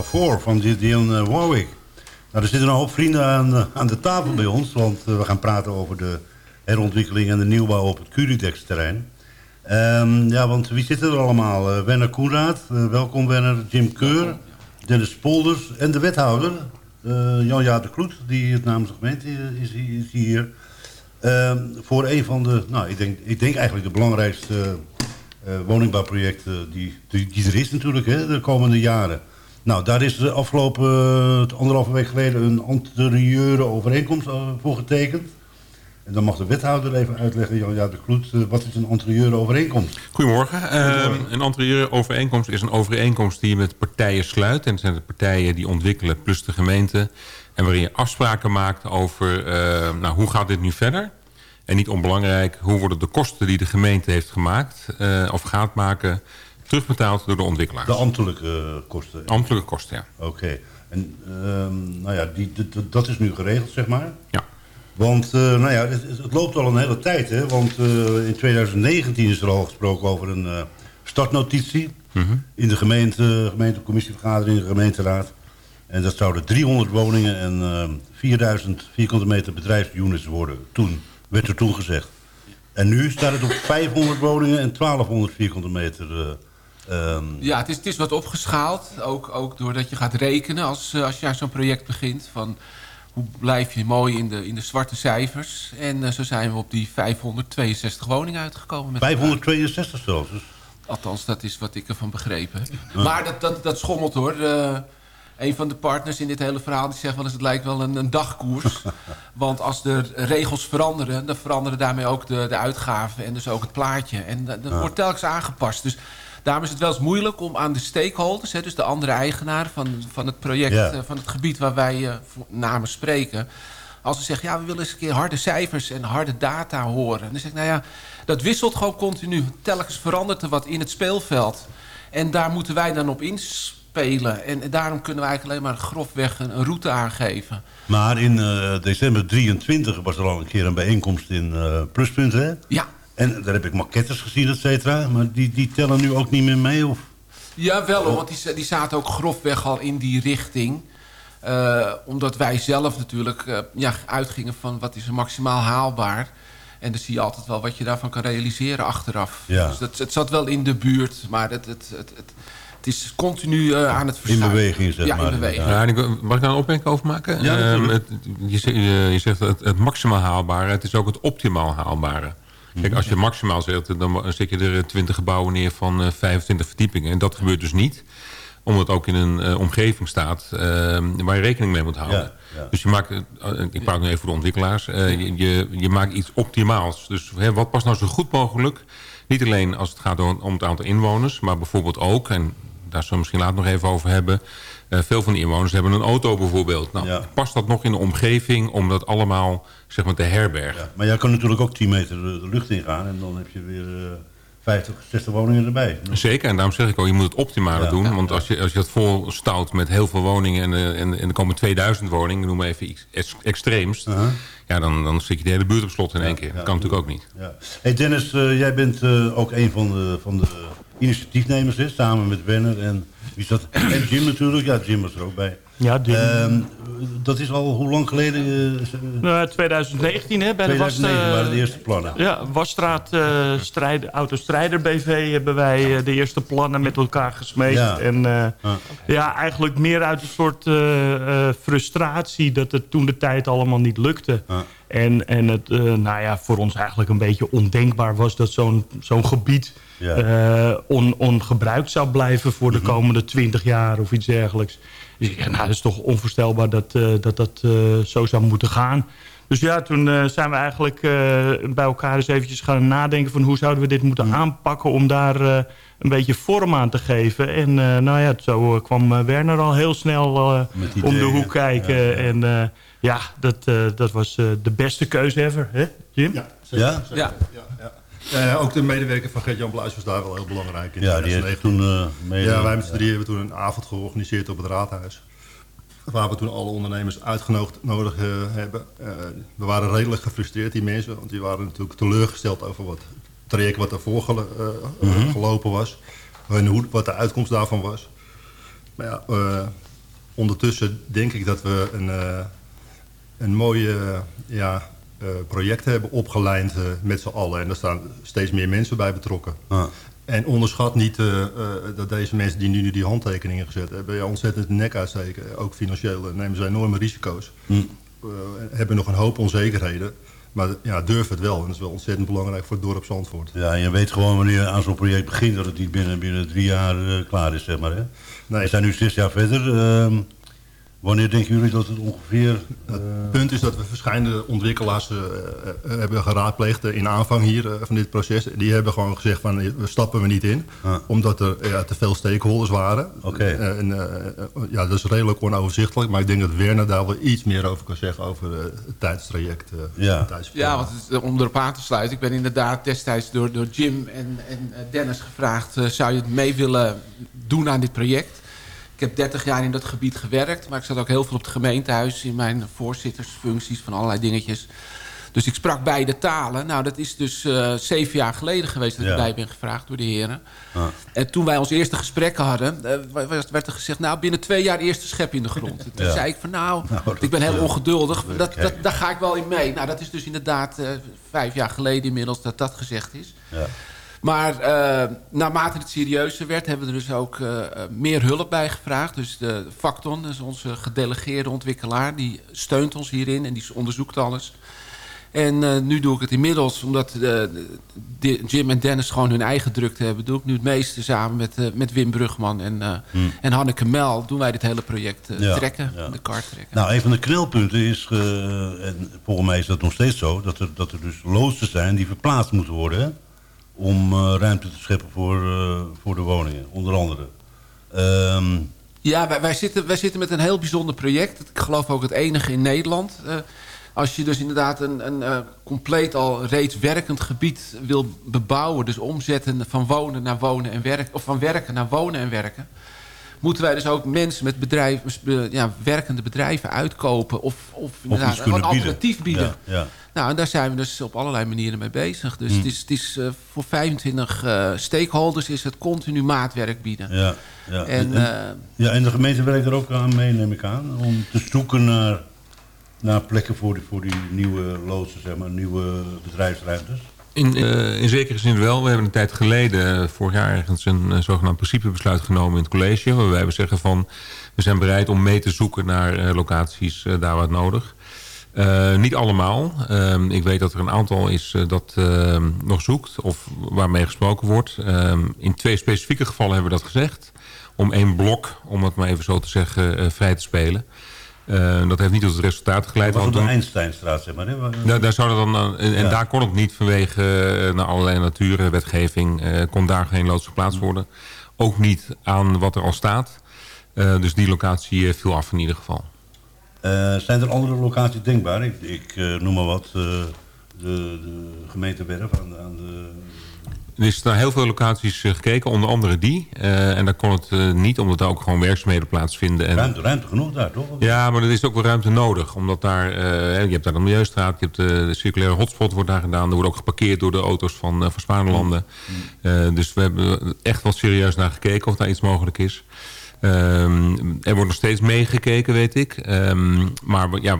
[SPEAKER 4] For, van Dionne uh, Warwick. Nou, er zitten een hoop vrienden aan, uh, aan de tafel bij ons... want uh, we gaan praten over de herontwikkeling en de nieuwbouw op het Curidex-terrein. Um, ja, want wie zitten er allemaal? Uh, Werner Koenraad, uh, welkom Werner, Jim Keur, Dennis Polders en de wethouder, uh, Jan-Jaap de Kloet, die het namens de gemeente is, is hier. Uh, voor een van de, nou, ik denk, ik denk eigenlijk de belangrijkste uh, woningbouwprojecten die, die, die, er is natuurlijk, hè, de komende jaren. Nou, daar is de afgelopen uh, anderhalve week geleden een anterieure overeenkomst uh, voor getekend. En dan mag de wethouder even uitleggen, Jan-Ja de Kloet, uh, wat is een anterieure overeenkomst?
[SPEAKER 7] Goedemorgen. Uh, een anterieure overeenkomst is een overeenkomst die je met partijen sluit. En het zijn de partijen die ontwikkelen plus de gemeente. En waarin je afspraken maakt over uh, nou, hoe gaat dit nu verder. En niet onbelangrijk, hoe worden de kosten die de gemeente heeft gemaakt uh, of gaat maken terugbetaald door de ontwikkelaars.
[SPEAKER 4] De ambtelijke kosten?
[SPEAKER 7] Ambtelijke kosten, ja.
[SPEAKER 4] Oké. Okay. En um, nou ja, die, dat, dat is nu geregeld, zeg maar?
[SPEAKER 7] Ja.
[SPEAKER 4] Want uh, nou ja, het, het, loopt al een hele tijd, hè? Want uh, in 2019 is er al gesproken over een uh, startnotitie... Mm -hmm. in de gemeente, gemeentecommissievergadering, de gemeenteraad. En dat zouden 300 woningen en 4000 vierkante meter bedrijfsunits worden. Toen, werd er toen gezegd. En nu staat het op 500 woningen en 1200 vierkante meter...
[SPEAKER 8] Um... Ja, het is, het is wat opgeschaald. Ook, ook doordat je gaat rekenen als, als je aan zo'n project begint. Van hoe blijf je mooi in de, in de zwarte cijfers. En uh, zo zijn we op die 562 woningen uitgekomen. Met
[SPEAKER 4] 562 zelfs? Dus.
[SPEAKER 8] Althans, dat is wat ik ervan begrepen heb. Ja. Maar dat, dat, dat schommelt hoor. Uh, een van de partners in dit hele verhaal die zegt wel eens... het lijkt wel een, een dagkoers. (laughs) Want als de regels veranderen... dan veranderen daarmee ook de, de uitgaven en dus ook het plaatje. En dat, dat ja. wordt telkens aangepast. Dus daarom is het wel eens moeilijk om aan de stakeholders... Hè, dus de andere eigenaar van, van het project, uh, van het gebied waar wij uh, namens spreken... als ze zeggen, ja, we willen eens een keer harde cijfers en harde data horen. En dan zeg ik, nou ja, dat wisselt gewoon continu. Telkens verandert er wat in het speelveld. En daar moeten wij dan op inspelen. En, daarom kunnen we eigenlijk alleen maar grofweg een, route aangeven.
[SPEAKER 4] Maar in uh, december 23 was er al een keer een bijeenkomst in Pluspunt, hè?
[SPEAKER 8] Ja.
[SPEAKER 4] En daar heb ik maquettes gezien, et cetera. Maar die, die tellen nu ook niet meer mee? Of?
[SPEAKER 8] Ja, wel hoor, want die, die zaten ook grofweg al in die richting. Uh, omdat wij zelf natuurlijk uh, ja, uitgingen van wat is er maximaal haalbaar. En dan zie je altijd wel wat je daarvan kan realiseren achteraf.
[SPEAKER 4] Ja.
[SPEAKER 8] Dus dat, het zat wel in de buurt, maar het, het, het, het, het is continu uh, aan het verschuiven.
[SPEAKER 4] In beweging, zeg
[SPEAKER 8] ja,
[SPEAKER 4] maar.
[SPEAKER 8] In beweging.
[SPEAKER 7] Ja, mag ik daar een opmerking over maken?
[SPEAKER 4] Ja,
[SPEAKER 7] het, je, je, zegt het, het maximaal haalbare, het is ook het optimaal haalbare. Kijk, als je maximaal zet, dan zet je er 20 gebouwen neer van uh, 25 verdiepingen. En dat gebeurt dus niet. Omdat het ook in een uh, omgeving staat uh, waar je rekening mee moet houden.
[SPEAKER 4] Ja, ja.
[SPEAKER 7] Dus je maakt, ik praat nu even voor de ontwikkelaars, je, je, je, maakt iets optimaals. Dus hè, wat past nou zo goed mogelijk? Niet alleen als het gaat om het aantal inwoners, maar bijvoorbeeld ook... en daar zullen we misschien later nog even over hebben... Uh, veel van de inwoners hebben een auto bijvoorbeeld. Nou,
[SPEAKER 4] Ja.
[SPEAKER 7] Past dat nog in de omgeving om dat allemaal zeg maar, te herbergen?
[SPEAKER 4] Ja, maar jij kan natuurlijk ook 10 meter de de lucht ingaan en dan heb je weer eh 50, 60 woningen erbij.
[SPEAKER 7] Zeker, en daarom zeg ik ook, je moet het optimale
[SPEAKER 4] Ja.
[SPEAKER 7] doen.
[SPEAKER 4] Ja,
[SPEAKER 7] want
[SPEAKER 4] ja.
[SPEAKER 7] als je, als je dat vol stout met heel veel woningen... en, eh, en, en er komen 2000 woningen, noem maar even iets ex- extreemst...
[SPEAKER 4] Uh-huh.
[SPEAKER 7] ja, dan, dan zit je de hele buurt op slot in één keer. Dat kan natuurlijk ook niet.
[SPEAKER 4] Ja. Hey Dennis, eh, jij bent eh, ook een van de, van de initiatiefnemers, hè, samen met Werner en, wie is dat? en Jim natuurlijk. Ja, Jim was er ook bij.
[SPEAKER 9] Ja, Jim.
[SPEAKER 4] Ehm, dat is al hoe lang geleden? eh, is, eh,
[SPEAKER 9] Nou, 2019 hè, bij
[SPEAKER 4] 2009
[SPEAKER 9] de Was,
[SPEAKER 4] waren de eerste plannen.
[SPEAKER 9] Ja, Wasstraat eh strijd, Autostrijder BV hebben wij de eerste plannen met elkaar gesmeed.
[SPEAKER 4] Ja.
[SPEAKER 9] En eh,
[SPEAKER 4] Ja.
[SPEAKER 9] eigenlijk meer uit een soort frustratie dat het toen de tijd allemaal niet lukte.
[SPEAKER 4] Ja.
[SPEAKER 9] En, en het nou ja, voor ons eigenlijk een beetje ondenkbaar was dat zo'n zo'n gebied
[SPEAKER 4] Ja.
[SPEAKER 9] on, ongebruikt zou blijven voor de
[SPEAKER 4] Mhm.
[SPEAKER 9] komende 20 jaar of iets dergelijks. Dus ik dacht, nou, dat is toch onvoorstelbaar dat eh, dat, dat eh, zo zou moeten gaan. Dus ja, toen eh, zijn we eigenlijk eh, bij elkaar eens eventjes gaan nadenken... van hoe zouden we dit moeten
[SPEAKER 4] Mhm.
[SPEAKER 9] aanpakken om daar eh, een beetje vorm aan te geven. En eh, nou ja, zo kwam Werner al heel snel om de hoek kijken.
[SPEAKER 4] Ja, ja.
[SPEAKER 9] En eh, ja, dat, eh, dat was eh, de beste keuze ever, hè Jim?
[SPEAKER 10] Ja, zeker,
[SPEAKER 4] Ja?
[SPEAKER 10] zeker.
[SPEAKER 8] Ja.
[SPEAKER 10] Eh, ook de medewerker van Gert-Jan Bluis was daar wel heel belangrijk in.
[SPEAKER 4] Ja, die heeft
[SPEAKER 10] 2019.
[SPEAKER 4] toen mee.
[SPEAKER 10] Ja, wij met z'n drieën hebben toen een avond georganiseerd op het raadhuis. Waar we toen alle ondernemers uitgenodigd nodig eh, hebben. We waren redelijk gefrustreerd, die mensen. Want die waren natuurlijk teleurgesteld over wat traject wat daarvoor gelo- eh,
[SPEAKER 4] Mhm.
[SPEAKER 10] gelopen was. En hoe, wat de uitkomst daarvan was. Maar ja, ondertussen denk ik dat we een, een mooie ja, eh, project hebben opgelijnd eh, met z'n allen. En er staan steeds meer mensen bij betrokken.
[SPEAKER 4] Ah.
[SPEAKER 10] En onderschat niet eh, dat deze mensen die nu die handtekeningen gezet hebben... ja, ontzettend de nek uitsteken. Ook financieel nemen ze enorme risico's.
[SPEAKER 4] Hm.
[SPEAKER 10] Hebben nog een hoop onzekerheden. Maar ja, durf het wel. En dat is wel ontzettend belangrijk voor het dorp Zandvoort.
[SPEAKER 4] Ja, en je weet gewoon wanneer je aan zo'n project begint... dat het niet binnen, binnen drie jaar klaar is, zeg maar. Hè? We zijn nu zes jaar verder. Wanneer denken jullie dat het ongeveer...
[SPEAKER 10] Het punt is dat we verschillende ontwikkelaars eh, eh, hebben geraadpleegd eh, in aanvang hier van dit proces. Die hebben gewoon gezegd van we stappen we niet in. Omdat er ja, te veel stakeholders waren.
[SPEAKER 4] Oké.
[SPEAKER 10] En, ja, dat is redelijk onoverzichtelijk. Maar ik denk dat Werner daar wel iets meer over kan zeggen over het tijdstraject. eh,
[SPEAKER 4] Ja.
[SPEAKER 8] Ja, want het, om erop aan te sluiten. Ik ben inderdaad destijds door, door Jim en, en Dennis gevraagd... eh, zou je het mee willen doen aan dit project? Ik heb 30 jaar in dat gebied gewerkt. Maar ik zat ook heel veel op het gemeentehuis... in mijn voorzittersfuncties van allerlei dingetjes. Dus ik sprak beide talen. Nou, dat is dus eh, zeven jaar geleden geweest... dat
[SPEAKER 4] Ja.
[SPEAKER 8] ik bij ben gevraagd door de heren.
[SPEAKER 4] ah.
[SPEAKER 8] En toen wij ons eerste gesprekken hadden, eh, werd er gezegd... nou, binnen twee jaar eerst een schep in de grond. (laughs) Toen
[SPEAKER 4] Ja.
[SPEAKER 8] zei ik van nou,
[SPEAKER 4] Nou,
[SPEAKER 8] ik ben heel
[SPEAKER 4] eh,
[SPEAKER 8] ongeduldig. Dat, dat, daar ga ik wel in mee. Nou, dat is dus inderdaad vijf jaar geleden inmiddels dat dat gezegd is.
[SPEAKER 4] Ja.
[SPEAKER 8] Maar eh, naarmate het serieuzer werd, hebben we er dus ook eh, meer hulp bij gevraagd. Dus de Facton, dus onze gedelegeerde ontwikkelaar, die steunt ons hierin en die onderzoekt alles. En eh, nu doe ik het inmiddels, omdat Jim en Dennis gewoon hun eigen drukte hebben... doe ik nu het meeste samen met, met Wim Brugman en,
[SPEAKER 4] Hmm.
[SPEAKER 8] en Hanneke Mel... doen wij dit hele project
[SPEAKER 4] Ja,
[SPEAKER 8] trekken,
[SPEAKER 4] ja.
[SPEAKER 8] de kaart trekken.
[SPEAKER 4] Nou, een van de knelpunten is, en volgens mij is dat nog steeds zo... dat er, dat er dus loodsen zijn die verplaatst moeten worden... Hè? Om eh, ruimte te scheppen voor, eh, voor de woningen, onder andere. Ehm,
[SPEAKER 8] Ja, wij, wij, zitten, wij zitten met een heel bijzonder project. Ik geloof ook het enige in Nederland. Eh, als je dus inderdaad een, een compleet al reeds werkend gebied wil bebouwen... dus omzetten van wonen naar wonen en werken... of van werken naar wonen en werken... moeten wij dus ook mensen met bedrijven, ja, werkende bedrijven uitkopen... of, of inderdaad een
[SPEAKER 4] bieden.
[SPEAKER 8] alternatief bieden.
[SPEAKER 4] Ja, ja.
[SPEAKER 8] Nou, en daar zijn we dus op allerlei manieren mee bezig. Dus
[SPEAKER 4] Hmm.
[SPEAKER 8] het is, het is eh, voor 25 eh, stakeholders is het continu maatwerk bieden.
[SPEAKER 4] Ja, ja.
[SPEAKER 8] En,
[SPEAKER 4] En-
[SPEAKER 8] eh,
[SPEAKER 4] ja, en de gemeente werkt er ook aan mee, neem ik aan... om te zoeken naar, naar plekken voor die, voor die nieuwe loodsen, zeg maar, nieuwe bedrijfsruimtes.
[SPEAKER 7] In, eh, in zekere zin wel. We hebben een tijd geleden, eh, vorig jaar ergens, een zogenaamd principebesluit genomen in het college. Waarbij we zeggen van, we zijn bereid om mee te zoeken naar eh, locaties daar waar nodig. Eh, niet allemaal. Ehm, ik weet dat er een aantal is dat ehm, nog zoekt of waarmee gesproken wordt. Ehm, in twee specifieke gevallen hebben we dat gezegd. Om één blok, om het maar even zo te zeggen, vrij te spelen. Eh, dat heeft niet tot het resultaat geleid.
[SPEAKER 4] Dat was op de Einsteinstraat, zeg maar. Hè? waar-
[SPEAKER 7] daar, zou dan, aan- en, en
[SPEAKER 4] Ja.
[SPEAKER 7] daar kon het niet vanwege eh, naar allerlei natuurwetgeving. eh kon daar geen loods geplaatst worden. Ook niet aan wat er al staat. Eh, dus die locatie eh, viel af in ieder geval.
[SPEAKER 4] Eh, zijn er andere locaties denkbaar? Ik, ik eh, noem maar wat, eh, de, de gemeentewerf aan de... Aan de
[SPEAKER 7] Er is naar heel veel locaties eh, gekeken, onder andere die. Eh, en daar kon het eh, niet, omdat daar ook gewoon werkzaamheden plaatsvinden. En,
[SPEAKER 4] ruimte, ruimte genoeg daar, toch?
[SPEAKER 7] Ja, maar er is ook wel ruimte nodig. Omdat daar, je hebt daar de Milieustraat, je hebt de circulaire hotspot wordt daar gedaan. Er wordt ook geparkeerd door de auto's van, van Spaanlanden. Eh, dus we hebben echt wel serieus naar gekeken of daar iets mogelijk is. Ehm, er wordt nog steeds meegekeken, weet ik. Ehm, maar ja,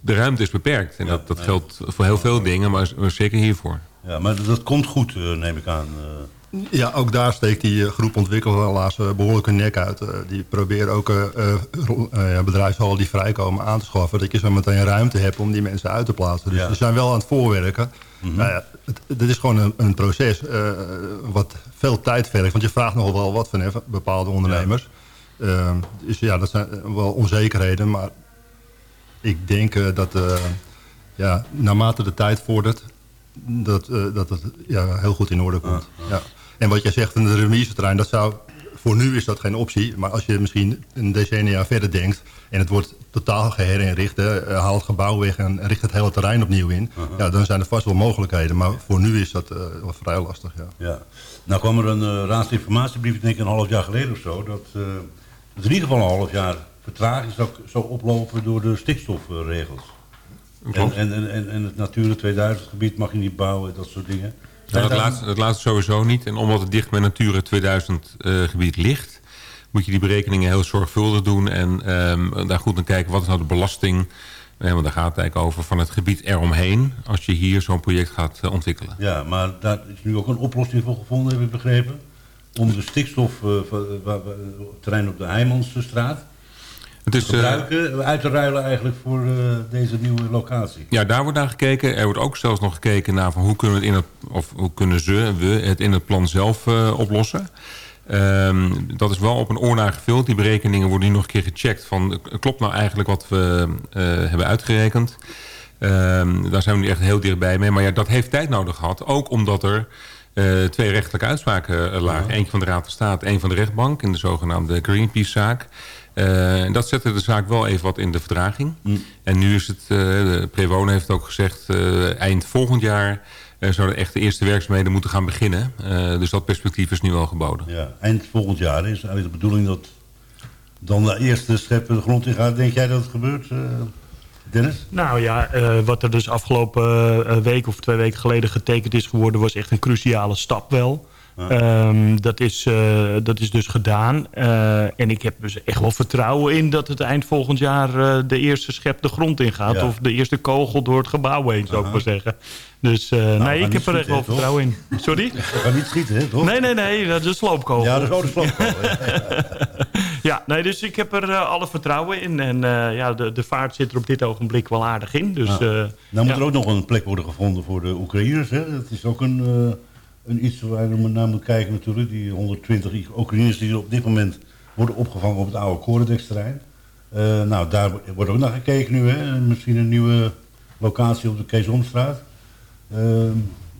[SPEAKER 7] de ruimte is beperkt. En dat, dat geldt voor heel veel dingen, maar zeker hiervoor.
[SPEAKER 4] Ja, maar dat, dat komt goed, eh, neem ik aan. eh.
[SPEAKER 10] Ja, ook daar steekt die eh, groep ontwikkelaars eh, behoorlijk hun nek uit. Die proberen ook ja, bedrijfshallen die vrijkomen aan te schaffen. Dat je zo meteen ruimte hebt om die mensen uit te plaatsen. Dus
[SPEAKER 4] Ja.
[SPEAKER 10] we zijn wel aan het voorwerken. Nou ja, het, dit is gewoon een, een proces wat veel tijd vergt. Want je vraagt nogal wel wat van van bepaalde ondernemers. Eh, dus ja, dat zijn wel onzekerheden. Maar ik denk dat ja, naarmate de tijd vordert... dat, eh, dat het ja, heel goed in orde komt. Ja. En wat jij zegt de remiseterrein, dat zou... Voor nu is dat geen optie, maar als je misschien een decennia verder denkt... en het wordt totaal geherinricht, hè, eh, haal het gebouw weg en richt het hele terrein opnieuw in... ja, dan zijn er vast wel mogelijkheden, maar voor nu is dat eh, wel vrij lastig. Ja.
[SPEAKER 4] Ja. Nou kwam er een uh, raadsinformatiebrief, denk ik een half jaar geleden of zo... dat uh, het in ieder geval een half jaar vertraging zou, zou oplopen door de stikstofregels. En, en, en, en het Natura 2000 gebied mag je niet bouwen, dat soort dingen.
[SPEAKER 7] Ja, dat, laatste, dat laatste sowieso niet. En omdat het dicht bij Natura 2000 uh, gebied ligt... moet je die berekeningen heel zorgvuldig doen. En ehm, daar goed naar kijken, wat is nou de belasting... Eh, want daar gaat het eigenlijk over van het gebied eromheen... als je hier zo'n project gaat eh, ontwikkelen.
[SPEAKER 4] Ja, maar daar is nu ook een oplossing voor gevonden, heb ik begrepen. Om de stikstof eh, van- terrein op de Heijmansstraat... Gebruiken, uit te ruilen eigenlijk voor eh, deze nieuwe locatie.
[SPEAKER 7] Ja, daar wordt naar gekeken. Er wordt ook zelfs nog gekeken naar van hoe kunnen we het in het, of hoe kunnen ze we het in het plan zelf eh, oplossen. Ehm, dat is wel op een oor na gevuld. Die berekeningen worden nu nog een keer gecheckt. Van, klopt nou eigenlijk wat we hebben uitgerekend? Ehm, daar zijn we nu echt heel dichtbij mee. Maar ja, dat heeft tijd nodig gehad. Ook omdat er twee rechtelijke uitspraken eh, lagen. Eentje van de Raad van State, één van de rechtbank... in de zogenaamde Greenpeace-zaak. Eh, en dat zette de zaak wel even wat in de vertraging. En nu is het, eh de Prewonen heeft ook gezegd... eh, eind volgend jaar eh, zouden echt de eerste werkzaamheden moeten gaan beginnen. Eh, dus dat perspectief is nu wel geboden.
[SPEAKER 4] Ja, eind volgend jaar is eigenlijk de bedoeling dat dan de eerste schep de grond in gaat. Denk jij dat het gebeurt, eh, Dennis?
[SPEAKER 9] Nou ja, eh, wat er dus afgelopen eh, week of twee weken geleden getekend is geworden... was echt een cruciale stap wel. Ehm, dat, is, eh, dat is dus gedaan. Eh, en ik heb dus echt wel vertrouwen in dat het eind volgend jaar... eh, de eerste schep de grond ingaat.
[SPEAKER 4] Ja.
[SPEAKER 9] Of de eerste kogel door het gebouw heen, zou ik maar zeggen. Dus
[SPEAKER 4] we
[SPEAKER 9] nee, ik heb er echt wel vertrouwen in. Sorry? (laughs)
[SPEAKER 4] We gaan niet schieten, hè, toch?
[SPEAKER 9] Nee, nee, nee, dat is een sloopkogel.
[SPEAKER 4] Ja, dat is ook de sloopkogel. (laughs) ja.
[SPEAKER 9] Nee, dus ik heb er alle vertrouwen in. En ja, de, de vaart zit er op dit ogenblik wel aardig in. Dus, eh,
[SPEAKER 4] Nou moet er ook nog een plek worden gevonden voor de Oekraïners. Hè? Dat is ook een, een iets waar je naar moet kijken natuurlijk. Die 120 Oekraïners die op dit moment worden opgevangen op het oude Corendex-terrein. Eh, nou, daar wordt ook naar gekeken nu. Hè? Misschien een nieuwe locatie op de Keesomstraat. Ehm,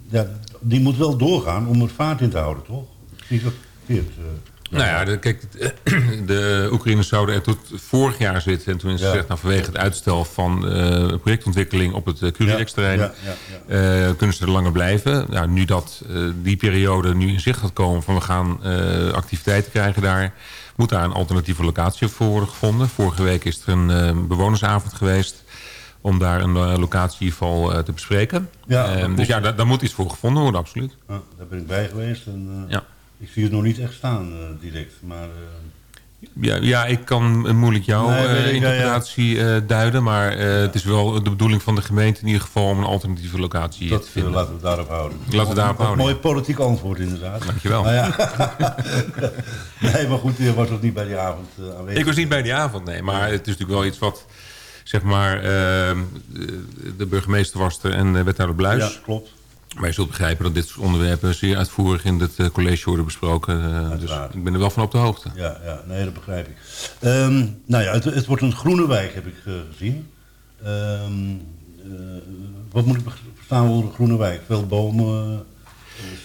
[SPEAKER 4] ja, die moet wel doorgaan om er vaart in te houden, toch? Verkeerd? Eh?
[SPEAKER 7] Nou ja, de, kijk, (clears throat) de Oekraïners zouden er tot vorig jaar zitten. En toen is
[SPEAKER 4] Ja.
[SPEAKER 7] gezegd, nou, vanwege het uitstel van eh, projectontwikkeling op het uh, Curilex-terrein...
[SPEAKER 4] Ja, ja,
[SPEAKER 7] eh, kunnen ze er langer blijven. Nou, nu dat eh, die periode nu in zicht gaat komen van we gaan eh, activiteiten krijgen daar... moet daar een alternatieve locatie voor worden gevonden. Vorige week is er een eh, bewonersavond geweest om daar een eh, locatie in ieder geval eh, te bespreken.
[SPEAKER 4] Ja,
[SPEAKER 7] Eh,
[SPEAKER 4] dat
[SPEAKER 7] dus ja, daar, daar moet iets voor gevonden worden, absoluut.
[SPEAKER 4] Ja, daar ben ik bij geweest. En, eh,
[SPEAKER 7] Ja.
[SPEAKER 4] Ik zie het nog niet echt staan eh, direct. Maar, eh,
[SPEAKER 7] Ja, ja, ik kan moeilijk jouw
[SPEAKER 4] Nee,
[SPEAKER 7] eh,
[SPEAKER 4] ja, ja.
[SPEAKER 7] interpretatie duiden. Maar het is wel de bedoeling van de gemeente in ieder geval om een alternatieve locatie
[SPEAKER 4] dat
[SPEAKER 7] te vinden.
[SPEAKER 4] laten we daarop houden.
[SPEAKER 7] Laten we daarop
[SPEAKER 4] Een
[SPEAKER 7] houden.
[SPEAKER 4] mooi politiek antwoord inderdaad.
[SPEAKER 7] Dankjewel.
[SPEAKER 4] Nou ja. (laughs) nee, maar goed, je was nog niet bij die avond aanwezig.
[SPEAKER 7] Ik was niet bij die avond, nee. Maar het is natuurlijk wel iets wat, zeg maar, de- burgemeester was er en de wethouder Bluis.
[SPEAKER 4] Ja, klopt.
[SPEAKER 7] Maar je zult begrijpen dat dit soort onderwerpen zeer uitvoerig in het eh, college worden besproken. eh, dus ik ben er wel van op de hoogte.
[SPEAKER 4] Ja, ja, nee, dat begrijp ik. Ehm, nou ja, het, het wordt een groene wijk, heb ik eh, gezien. Ehm, eh, wat moet ik verstaan onder groene wijk? Veel bomen,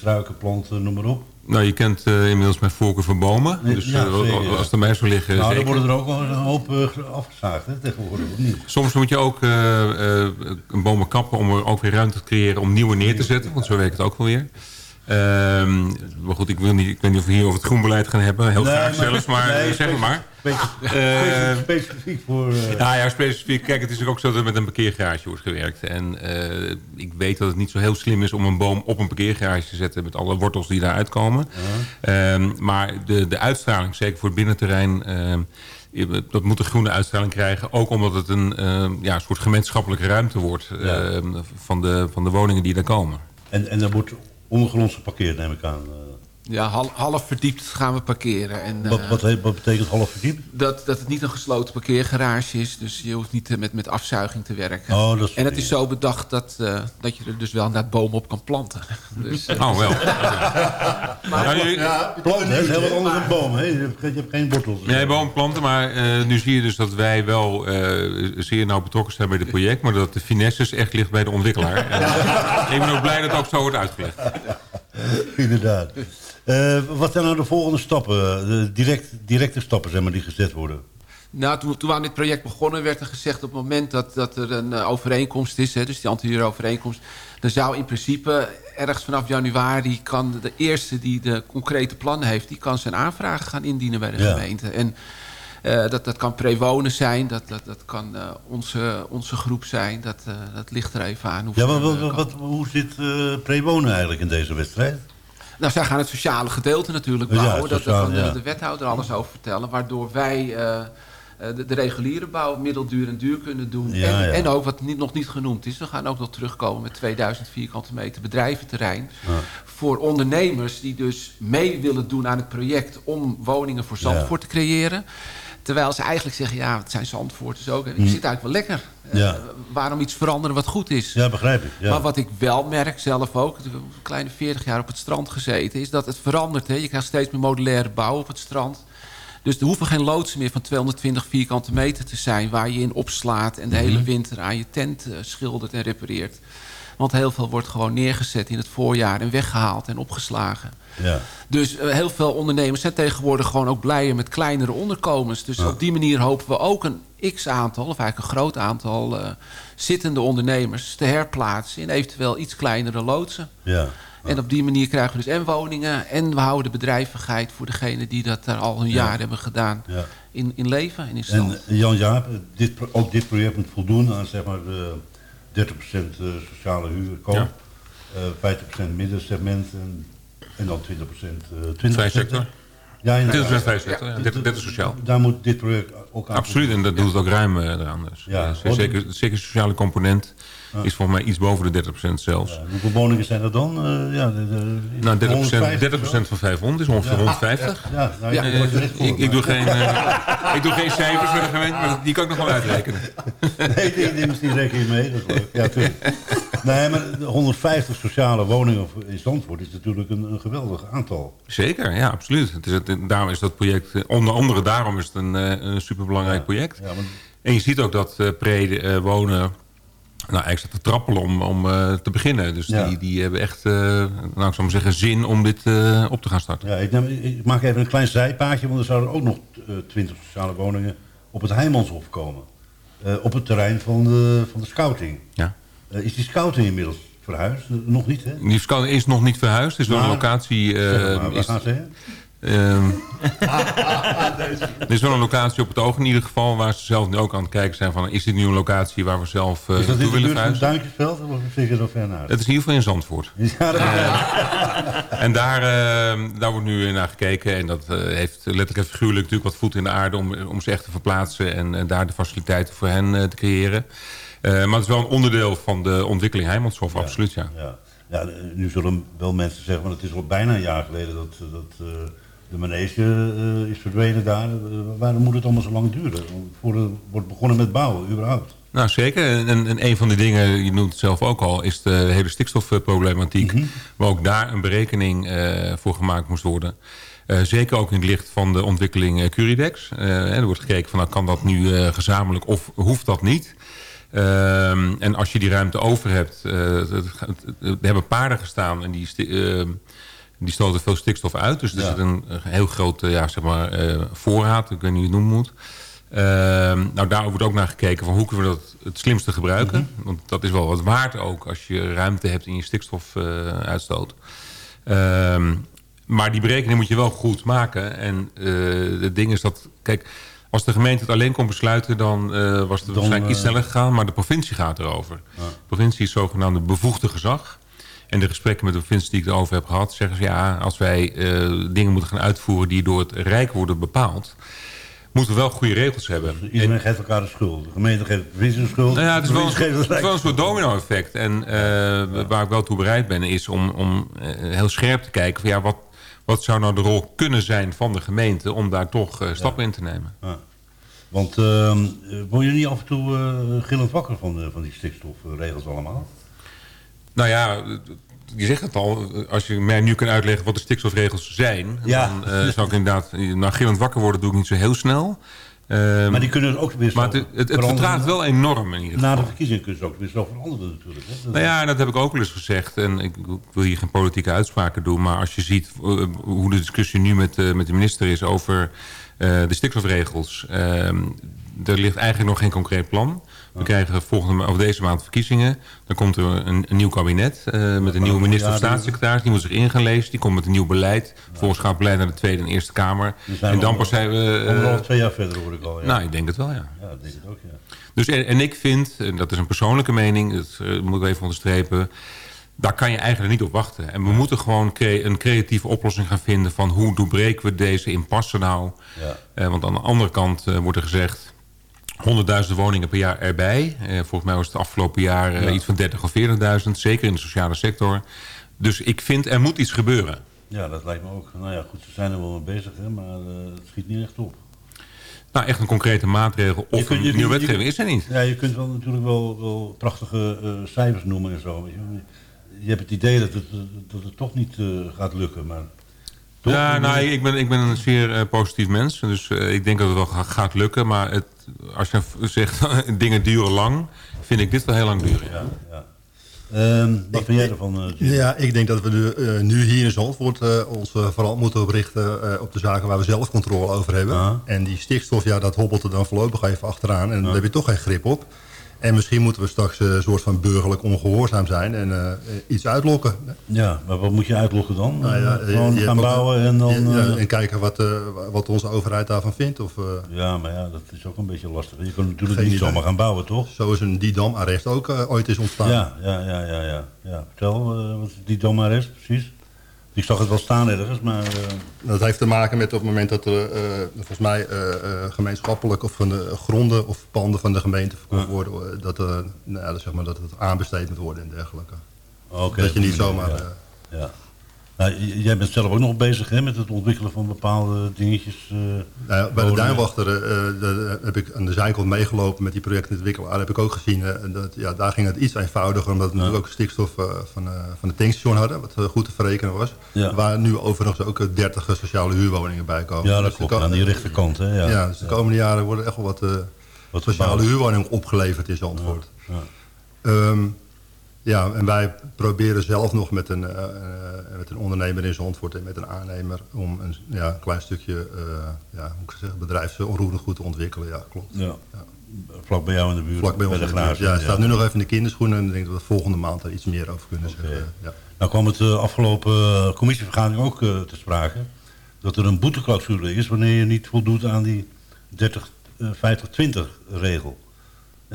[SPEAKER 4] struiken, planten, noem maar op.
[SPEAKER 7] Nou, je kent eh, inmiddels mijn voorkeur voor bomen. Dus
[SPEAKER 4] ja,
[SPEAKER 7] eh,
[SPEAKER 4] zeker,
[SPEAKER 7] als aan mij zou liggen,
[SPEAKER 4] nou, dan worden er ook wel een hoop eh, afgezaagd, hè, tegenwoordig, of niet?
[SPEAKER 7] Soms moet je ook een bomen kappen om er ook weer ruimte te creëren om nieuwe neer te zetten. Want zo werkt het ook wel weer. Ehm, maar goed, ik, wil niet, ik weet niet of we hier over het groenbeleid gaan hebben. Heel
[SPEAKER 4] Nee,
[SPEAKER 7] graag
[SPEAKER 4] maar-
[SPEAKER 7] zelfs, maar
[SPEAKER 4] nee,
[SPEAKER 7] zeg maar. Eh,
[SPEAKER 4] specifiek voor... eh,
[SPEAKER 7] Ja, ja, specifiek. Kijk, het is ook zo dat er met een parkeergarage wordt gewerkt. En eh, ik weet dat het niet zo heel slim is om een boom op een parkeergarage te zetten... met alle wortels die daar uitkomen. Ehm, maar de, de uitstraling, zeker voor het binnenterrein... dat moet een groene uitstraling krijgen. Ook omdat het een ja, soort gemeenschappelijke ruimte wordt... ehm, van, de, van de woningen die daar komen.
[SPEAKER 4] En, en dat wordt ondergronds geparkeerd, neem ik aan.
[SPEAKER 8] Ja, hal- half verdiept gaan we parkeren. En,
[SPEAKER 4] Wat,
[SPEAKER 8] eh,
[SPEAKER 4] wat, betekent half verdiept?
[SPEAKER 8] dat, dat het niet een gesloten parkeergarage is. Dus je hoeft niet eh, met, met afzuiging te werken.
[SPEAKER 4] Oh, dat is
[SPEAKER 8] en het is zo bedacht dat, eh, dat je er dus wel net bomen op kan planten. (laughs) Dus,
[SPEAKER 7] Oh, wel.
[SPEAKER 8] Maar-
[SPEAKER 7] jullie-
[SPEAKER 4] Planten, is heel wat anders dan bomen. Je, hebt, geen- je hebt geen wortels.
[SPEAKER 7] Nee, boomplanten, maar eh, nu zie je dus dat wij wel eh, zeer nauw betrokken zijn bij het project... maar dat de finesses echt ligt bij de ontwikkelaar. (laughs) En ik ben ook blij dat het ook zo wordt uitgelegd.
[SPEAKER 4] Inderdaad. Eh, wat zijn nou de volgende stappen? De direct, directe stappen zeg maar, die gezet worden?
[SPEAKER 8] Nou, toen, toen we aan dit project begonnen werd er gezegd... op het moment dat, dat er een eh, overeenkomst is... Hè, dus die anterieure overeenkomst... dan zou in principe ergens vanaf januari... kan de eerste die de concrete plannen heeft... die kan zijn aanvragen gaan indienen bij de
[SPEAKER 4] Ja.
[SPEAKER 8] gemeente. En eh, dat, dat kan prewonen zijn, dat, dat, dat kan onze, onze groep zijn. Dat, dat ligt er even aan.
[SPEAKER 4] Ja,
[SPEAKER 8] hoeveel
[SPEAKER 4] maar wat, wat,
[SPEAKER 8] kan.
[SPEAKER 4] wat- hoe zit prewonen eigenlijk in deze wedstrijd?
[SPEAKER 8] Nou, zij gaan het sociale gedeelte natuurlijk
[SPEAKER 4] Ja,
[SPEAKER 8] bouwen. dat de,
[SPEAKER 4] ja.
[SPEAKER 8] de wethouder alles over vertellen. Waardoor wij eh, eh, de, de reguliere bouw middelduur en duur kunnen doen.
[SPEAKER 4] Ja,
[SPEAKER 8] en,
[SPEAKER 4] ja.
[SPEAKER 8] en ook wat niet, nog niet genoemd is. We gaan ook nog terugkomen met 2000 vierkante meter bedrijventerrein. Voor ondernemers die dus mee willen doen aan het project... om woningen voor Zandvoort te creëren. Terwijl ze eigenlijk zeggen, ja, het zijn Zandvoorters ook. Ik
[SPEAKER 4] Hm.
[SPEAKER 8] zit eigenlijk wel lekker.
[SPEAKER 4] Ja.
[SPEAKER 8] Eh, waarom iets veranderen wat goed is?
[SPEAKER 4] Ja, begrijp ik. Ja.
[SPEAKER 8] Maar wat ik wel merk zelf ook, ik heb een kleine 40 jaar op het strand gezeten, is dat het verandert. Hè? Je krijgt steeds meer modulaire bouw op het strand. Dus er hoeven geen loodsen meer van 220 vierkante meter te zijn waar je in opslaat en de hele
[SPEAKER 4] Mhm.
[SPEAKER 8] winter aan je tent eh, schildert en repareert. Want heel veel wordt gewoon neergezet in het voorjaar en weggehaald en opgeslagen.
[SPEAKER 4] Ja.
[SPEAKER 8] Dus eh, heel veel ondernemers zijn tegenwoordig gewoon ook blijer met kleinere onderkomens. Dus op die manier hopen we ook een x-aantal, of eigenlijk een groot aantal eh, zittende ondernemers te herplaatsen in eventueel iets kleinere loodsen.
[SPEAKER 4] Ja.
[SPEAKER 8] En op die manier krijgen we dus en woningen en we houden de bedrijvigheid voor degenen die dat daar al een
[SPEAKER 4] Ja.
[SPEAKER 8] jaar hebben gedaan
[SPEAKER 4] Ja.
[SPEAKER 8] in, in leven en in stand.
[SPEAKER 4] En Jan Jaap, dit, pro- ook dit project moet voldoen aan zeg maar de 30% eh, sociale huurkoop,
[SPEAKER 7] Ja.
[SPEAKER 4] eh 50% middensegment en, en dan 20% eh 20%.
[SPEAKER 7] Vrije sector.
[SPEAKER 4] Ja, inderdaad.
[SPEAKER 7] 20% vrije sector, ja. 30 30 sociaal.
[SPEAKER 4] Daar moet dit project ook aan
[SPEAKER 7] Absoluut, en dat doet het ook ruim eh, eraan. Dus.
[SPEAKER 4] Ja,
[SPEAKER 7] Eh, zeker, zeker de sociale component is volgens mij iets boven de 30% zelfs.
[SPEAKER 4] Ja, hoeveel woningen zijn er dan? Eh, ja, de, de,
[SPEAKER 7] Nou, 30%,
[SPEAKER 4] 150
[SPEAKER 7] 30 van 500 is ongeveer
[SPEAKER 4] Ja.
[SPEAKER 7] 150.
[SPEAKER 4] Ja, nou,
[SPEAKER 7] Ja, eh,
[SPEAKER 4] ik-
[SPEAKER 7] doe geen, eh, ik doe geen cijfers voor de gemeente, maar die kan ik nog wel uitrekenen. (laughs)
[SPEAKER 4] Nee, die, die, die reken je mee, dat is leuk. Ja, tuurlijk. Nee, maar de 150 sociale woningen in Zandvoort is natuurlijk een, een geweldig aantal.
[SPEAKER 7] Zeker, ja, absoluut. Het is het, daarom is dat project, onder andere daarom is het een, een superbelangrijk project.
[SPEAKER 4] Maar,
[SPEAKER 7] En je ziet ook dat eh Pre eh, wonen nou, eigenlijk staat te trappelen om, om eh, te beginnen. Dus
[SPEAKER 4] Ja.
[SPEAKER 7] die, die hebben echt, eh, nou, ik zou maar zeggen, zin om dit eh, op te gaan starten.
[SPEAKER 4] ja, ik, neem, ik maak even een klein zijpaadje, want er zouden ook nog 20 sociale woningen op het Heijmanshof komen. Op het terrein van de, van de scouting.
[SPEAKER 7] Ja.
[SPEAKER 4] Is die scouting inmiddels verhuisd? Nog niet, hè?
[SPEAKER 7] Die scan is nog niet verhuisd. is wel een locatie...
[SPEAKER 4] Zeg maar, waar
[SPEAKER 7] is-
[SPEAKER 4] gaan ze heen?
[SPEAKER 7] Ehm, er is wel een locatie op het oog in ieder geval... waar ze zelf nu ook aan het kijken zijn van... is dit nu een locatie waar we zelf eh
[SPEAKER 4] Is dat in de
[SPEAKER 7] willen
[SPEAKER 4] buurt van
[SPEAKER 7] verhuizen?
[SPEAKER 4] Duinkjesveld of zit je er ver naar?
[SPEAKER 7] Het is in ieder geval in Zandvoort.
[SPEAKER 4] Ja, dat
[SPEAKER 7] En daar, eh, daar wordt nu naar gekeken. En dat eh, heeft letterlijk en figuurlijk natuurlijk wat voet in de aarde... om, om ze echt te verplaatsen en, eh, daar de faciliteiten voor hen te creëren. Maar het is wel een onderdeel van de ontwikkeling Heimanshof, absoluut ja.
[SPEAKER 4] Ja. ja, nu zullen wel mensen zeggen, want het is al bijna een jaar geleden dat, dat de manege eh, is verdwenen daar. Eh, waarom moet het allemaal zo lang duren? Voor er wordt begonnen met bouwen, überhaupt.
[SPEAKER 7] Nou, zeker. En, en een van de dingen, je noemt het zelf ook al... is de hele stikstofproblematiek. Waar ook daar een berekening eh, voor gemaakt moest worden. Zeker ook in het licht van de ontwikkeling Curidex. Er wordt gekeken van, nou, kan dat nu gezamenlijk of hoeft dat niet? Ehm, en als je die ruimte over hebt... het- het- er hebben paarden gestaan en die... die stoten veel stikstof uit. Dus er
[SPEAKER 4] Ja.
[SPEAKER 7] zit een een heel grote ja, zeg maar, eh, voorraad. Ik weet niet hoe je het noemen moet. Ehm, nou, daar wordt ook naar gekeken van hoe kunnen we dat het slimste gebruiken. Want dat is wel wat waard ook als je ruimte hebt in je stikstofuitstoot. Ehm, maar die berekening moet je wel goed maken. En eh, het ding is dat, kijk, als de gemeente het alleen kon besluiten... dan eh, was het waarschijnlijk iets
[SPEAKER 4] eh,
[SPEAKER 7] sneller gegaan. Maar de provincie gaat erover. De provincie is zogenaamde bevoegde gezag. En de gesprekken met de provincie die ik erover heb gehad... zeggen ze ja, als wij eh, dingen moeten gaan uitvoeren... die door het Rijk worden bepaald... moeten we wel goede regels hebben.
[SPEAKER 4] Iedereen geeft elkaar de schuld. De gemeente geeft de provincie de schuld.
[SPEAKER 7] Nou ja, het is wel, een, soort-
[SPEAKER 4] geeft
[SPEAKER 7] het is
[SPEAKER 4] het
[SPEAKER 7] wel een
[SPEAKER 4] Rijk
[SPEAKER 7] soort domino-effect. En eh, waar ik wel toe bereid ben, is om, om eh, heel scherp te kijken... Van, ja, wat, wat zou nou de rol kunnen zijn van de gemeente... om daar toch eh, stappen in te nemen.
[SPEAKER 4] Want ehm eh, word je niet af en toe gillend wakker van, de, van die stikstofregels allemaal?
[SPEAKER 7] Nou ja, je zegt het al. Als je mij nu kan uitleggen wat de stikstofregels zijn...
[SPEAKER 4] Ja.
[SPEAKER 7] dan eh, zou ik inderdaad... Nou, gillend wakker worden doe ik niet zo heel snel. Ehm,
[SPEAKER 4] Maar die kunnen ook weer
[SPEAKER 7] maar het, het, vertraagt wel enorm in ieder
[SPEAKER 4] Na
[SPEAKER 7] geval.
[SPEAKER 4] de verkiezingen kunnen ze ook weer zo veranderen natuurlijk. Hè?
[SPEAKER 7] Nou ja, en dat heb ik ook wel eens gezegd. En ik wil hier geen politieke uitspraken doen. Maar als je ziet eh, hoe de discussie nu met, eh, met de minister is over eh, de stikstofregels. ehm, er ligt eigenlijk nog geen concreet plan. We krijgen volgende of deze maand verkiezingen. Dan komt er een, een nieuw kabinet eh, met een nieuwe minister of staatssecretaris. Die moet zich in gaan lezen. Die komt met een nieuw beleid. Vervolgens gaat het beleid naar de Tweede en Eerste Kamer. En dan pas zijn we... eh,
[SPEAKER 4] Anderhalf, twee jaar verder hoor ik al. Ja.
[SPEAKER 7] nou, ik denk het wel, ja.
[SPEAKER 4] ja, denk ik ook, ja.
[SPEAKER 7] Dus, en, en ik vind, en dat is een persoonlijke mening, dat eh, moet ik even onderstrepen... daar kan je eigenlijk niet op wachten. En we moeten gewoon cre- een creatieve oplossing gaan vinden... van hoe doorbreken we deze impasse nou.
[SPEAKER 4] Ja.
[SPEAKER 7] Want aan de andere kant wordt er gezegd... 100.000 woningen per jaar erbij. Eh, volgens mij was het afgelopen jaar eh,
[SPEAKER 4] Ja.
[SPEAKER 7] iets van 30 of 40.000. Zeker in de sociale sector. Dus ik vind er moet iets gebeuren.
[SPEAKER 4] Ja, dat lijkt me ook. Nou ja, goed, ze zijn er wel mee bezig, hè, maar eh, het schiet niet echt op.
[SPEAKER 7] Nou, echt een concrete maatregel of
[SPEAKER 4] Je kunt- je
[SPEAKER 7] een nieuwe
[SPEAKER 4] je-
[SPEAKER 7] wetgeving is er niet.
[SPEAKER 4] Ja, je kunt wel natuurlijk wel, wel prachtige cijfers noemen en zo. Je, hebt het idee dat het, dat het toch niet gaat lukken, maar... Toch?
[SPEAKER 7] Ja, nou, ik ben, ik ben een zeer eh, positief mens. Dus eh, ik denk dat het wel ga- gaat lukken. Maar het, als je (laughs) zegt (laughs) dingen duren lang... vind ik dit wel heel lang duren.
[SPEAKER 4] Ja, ja. Ehm, wat vind jij ervan, eh, Jim?
[SPEAKER 10] Ja, ik denk dat we nu, nu hier in Zandvoort eh, ons vooral moeten oprichten eh, op de zaken waar we zelf controle over hebben. En die stikstof, ja, dat hobbelt er dan voorlopig even achteraan. En daar heb je toch geen grip op. En misschien moeten we straks eh, een soort van burgerlijk ongehoorzaam zijn en eh, iets uitlokken.
[SPEAKER 4] Ja, maar wat moet je uitlokken dan?
[SPEAKER 10] Nou ja,
[SPEAKER 4] Eh, Gewoon
[SPEAKER 10] je- je
[SPEAKER 4] gaan
[SPEAKER 10] ook-
[SPEAKER 4] bouwen en dan...
[SPEAKER 10] Ja, en kijken wat, eh, wat onze overheid daarvan vindt. Of, eh,
[SPEAKER 4] ja, maar ja, dat is ook een beetje lastig. Je kan natuurlijk niet zomaar gaan bouwen, toch?
[SPEAKER 10] zo is een Didam-arrest ook ooit is ontstaan.
[SPEAKER 4] Ja, ja, ja, ja, ja. ja. Vertel, wat is die domares precies? Ik zag het wel staan ergens, maar... eh,
[SPEAKER 10] Dat heeft te maken met op het moment dat er eh, volgens mij eh, gemeenschappelijk of van de gronden of panden van de gemeente verkocht worden, eh, dat, nou ja, dat zeg maar, dat het aanbesteed moet worden en dergelijke.
[SPEAKER 4] oké,
[SPEAKER 10] dat je niet zomaar...
[SPEAKER 4] ja. Nou, jij bent zelf ook nog bezig hè, met het ontwikkelen van bepaalde dingetjes. eh,
[SPEAKER 10] nou ja, bij de. Duinwachter eh, de- heb ik aan de zijkant meegalopen met die projectontwikkelaar. heb ik ook gezien, eh, dat, ja, daar ging het iets eenvoudiger, omdat we natuurlijk ook stikstof eh, van, eh, van de tankstation hadden, wat eh, goed te verrekenen was.
[SPEAKER 4] Ja.
[SPEAKER 10] Waar nu overigens ook eh, 30 sociale huurwoningen bij komen.
[SPEAKER 4] Ja, dat
[SPEAKER 10] Dus
[SPEAKER 4] klopt. Aan die rechterkant, hè? Ja,
[SPEAKER 10] Ja, dus de komende jaren worden echt wel wat, eh,
[SPEAKER 4] Wat
[SPEAKER 10] sociale
[SPEAKER 4] gebouwd.
[SPEAKER 10] huurwoningen opgeleverd in Zandvoort.
[SPEAKER 4] Ja.
[SPEAKER 10] Ehm, ja, en wij proberen zelf nog met een, eh, eh, met een ondernemer in Zandvoort en met een aannemer om een ja, klein stukje eh ja, hoe ik zeggen, bedrijfsonroerend goed te ontwikkelen. Ja, klopt.
[SPEAKER 4] Ja. Vlak bij jou in de buurt.
[SPEAKER 10] Vlak bij ons.
[SPEAKER 4] de
[SPEAKER 10] in de buurt. Ja, het staat nu nog even in de kinderschoenen en ik denk dat we volgende maand er iets meer over kunnen zeggen. Ja.
[SPEAKER 4] Nou kwam het eh, afgelopen commissievergadering ook te sprake. Dat er een boeteclausule is wanneer je niet voldoet aan die 30, eh, 50, 20 regel.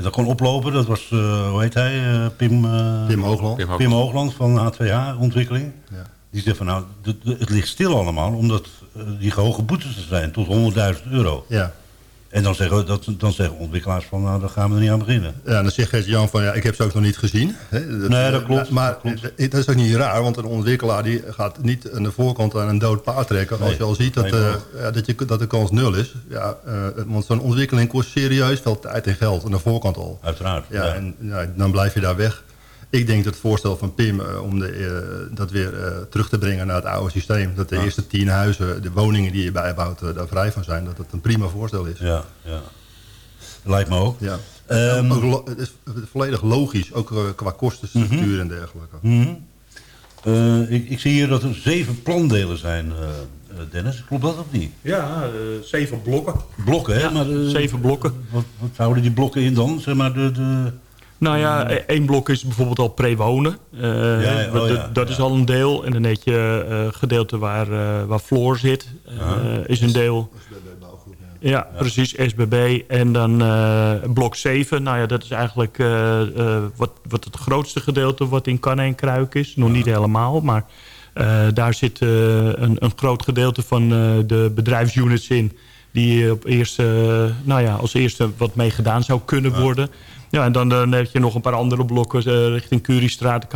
[SPEAKER 4] En dat kon oplopen, dat was, eh, hoe heet hij, eh, Pim, eh,
[SPEAKER 10] Pim Hoogland.
[SPEAKER 7] Pim
[SPEAKER 4] Pim Hoogland van H2H Ontwikkeling.
[SPEAKER 10] Ja.
[SPEAKER 4] Die zegt van nou, het ligt stil allemaal omdat die hoge boetes er zijn, tot 100.000 euro.
[SPEAKER 10] Ja.
[SPEAKER 4] En dan zeggen, dat, dan zeggen ontwikkelaars van nou, daar gaan we er niet aan beginnen.
[SPEAKER 10] Ja, dan zegt Gert-Jan van, ja, ik heb ze ook nog niet gezien. Hè,
[SPEAKER 4] Nee, dat klopt,
[SPEAKER 10] Maar
[SPEAKER 4] dat klopt.
[SPEAKER 10] eh, dat is ook niet raar, want een ontwikkelaar die gaat niet aan de voorkant aan een dood paard trekken. Als je al ziet dat, eh, ja, dat, je, dat de kans nul is. Ja, eh, want zo'n ontwikkeling kost serieus veel tijd en geld aan de voorkant al.
[SPEAKER 4] Uiteraard.
[SPEAKER 10] Ja, en ja, dan blijf je daar weg. Ik denk dat het voorstel van Pim eh, om de, eh, dat weer eh, terug te brengen naar het oude systeem... dat de
[SPEAKER 4] Ja.
[SPEAKER 10] eerste tien huizen, de woningen die je bijbouwt, daar vrij van zijn... dat het een prima voorstel is.
[SPEAKER 4] Ja, ja. Lijkt me ook.
[SPEAKER 10] Ja.
[SPEAKER 4] Ehm,
[SPEAKER 10] ook het is volledig logisch, ook qua kostenstructuur en dergelijke.
[SPEAKER 4] Mhm. Eh, ik, ik zie hier dat er zeven plandelen zijn, Dennis. Klopt dat of niet?
[SPEAKER 9] Ja, eh, zeven blokken.
[SPEAKER 4] Blokken, hè?
[SPEAKER 9] Ja,
[SPEAKER 4] maar,
[SPEAKER 9] zeven blokken.
[SPEAKER 4] Wat, wat houden die blokken in dan? Zeg maar de... de...
[SPEAKER 9] Nou ja, e- één blok is bijvoorbeeld al pre-wonen. Eh,
[SPEAKER 4] ja, oh
[SPEAKER 9] dat-
[SPEAKER 4] ja,
[SPEAKER 9] dat
[SPEAKER 4] ja.
[SPEAKER 9] is al een deel. En dan heb je eh, gedeelte waar, eh, waar Floor zit. eh, is een deel. Ja, precies, SBB. En dan eh, blok 7. Nou ja, dat is eigenlijk eh, eh, wat, wat het grootste gedeelte wat in kannen en kruik is. Nog niet helemaal, maar eh, daar zit eh, een, een groot gedeelte van eh, de bedrijfsunits in. Die op eerste, nou ja, als eerste wat mee gedaan zou kunnen worden. Ja, en dan, dan heb je nog een paar andere blokken eh, richting Curiestraat,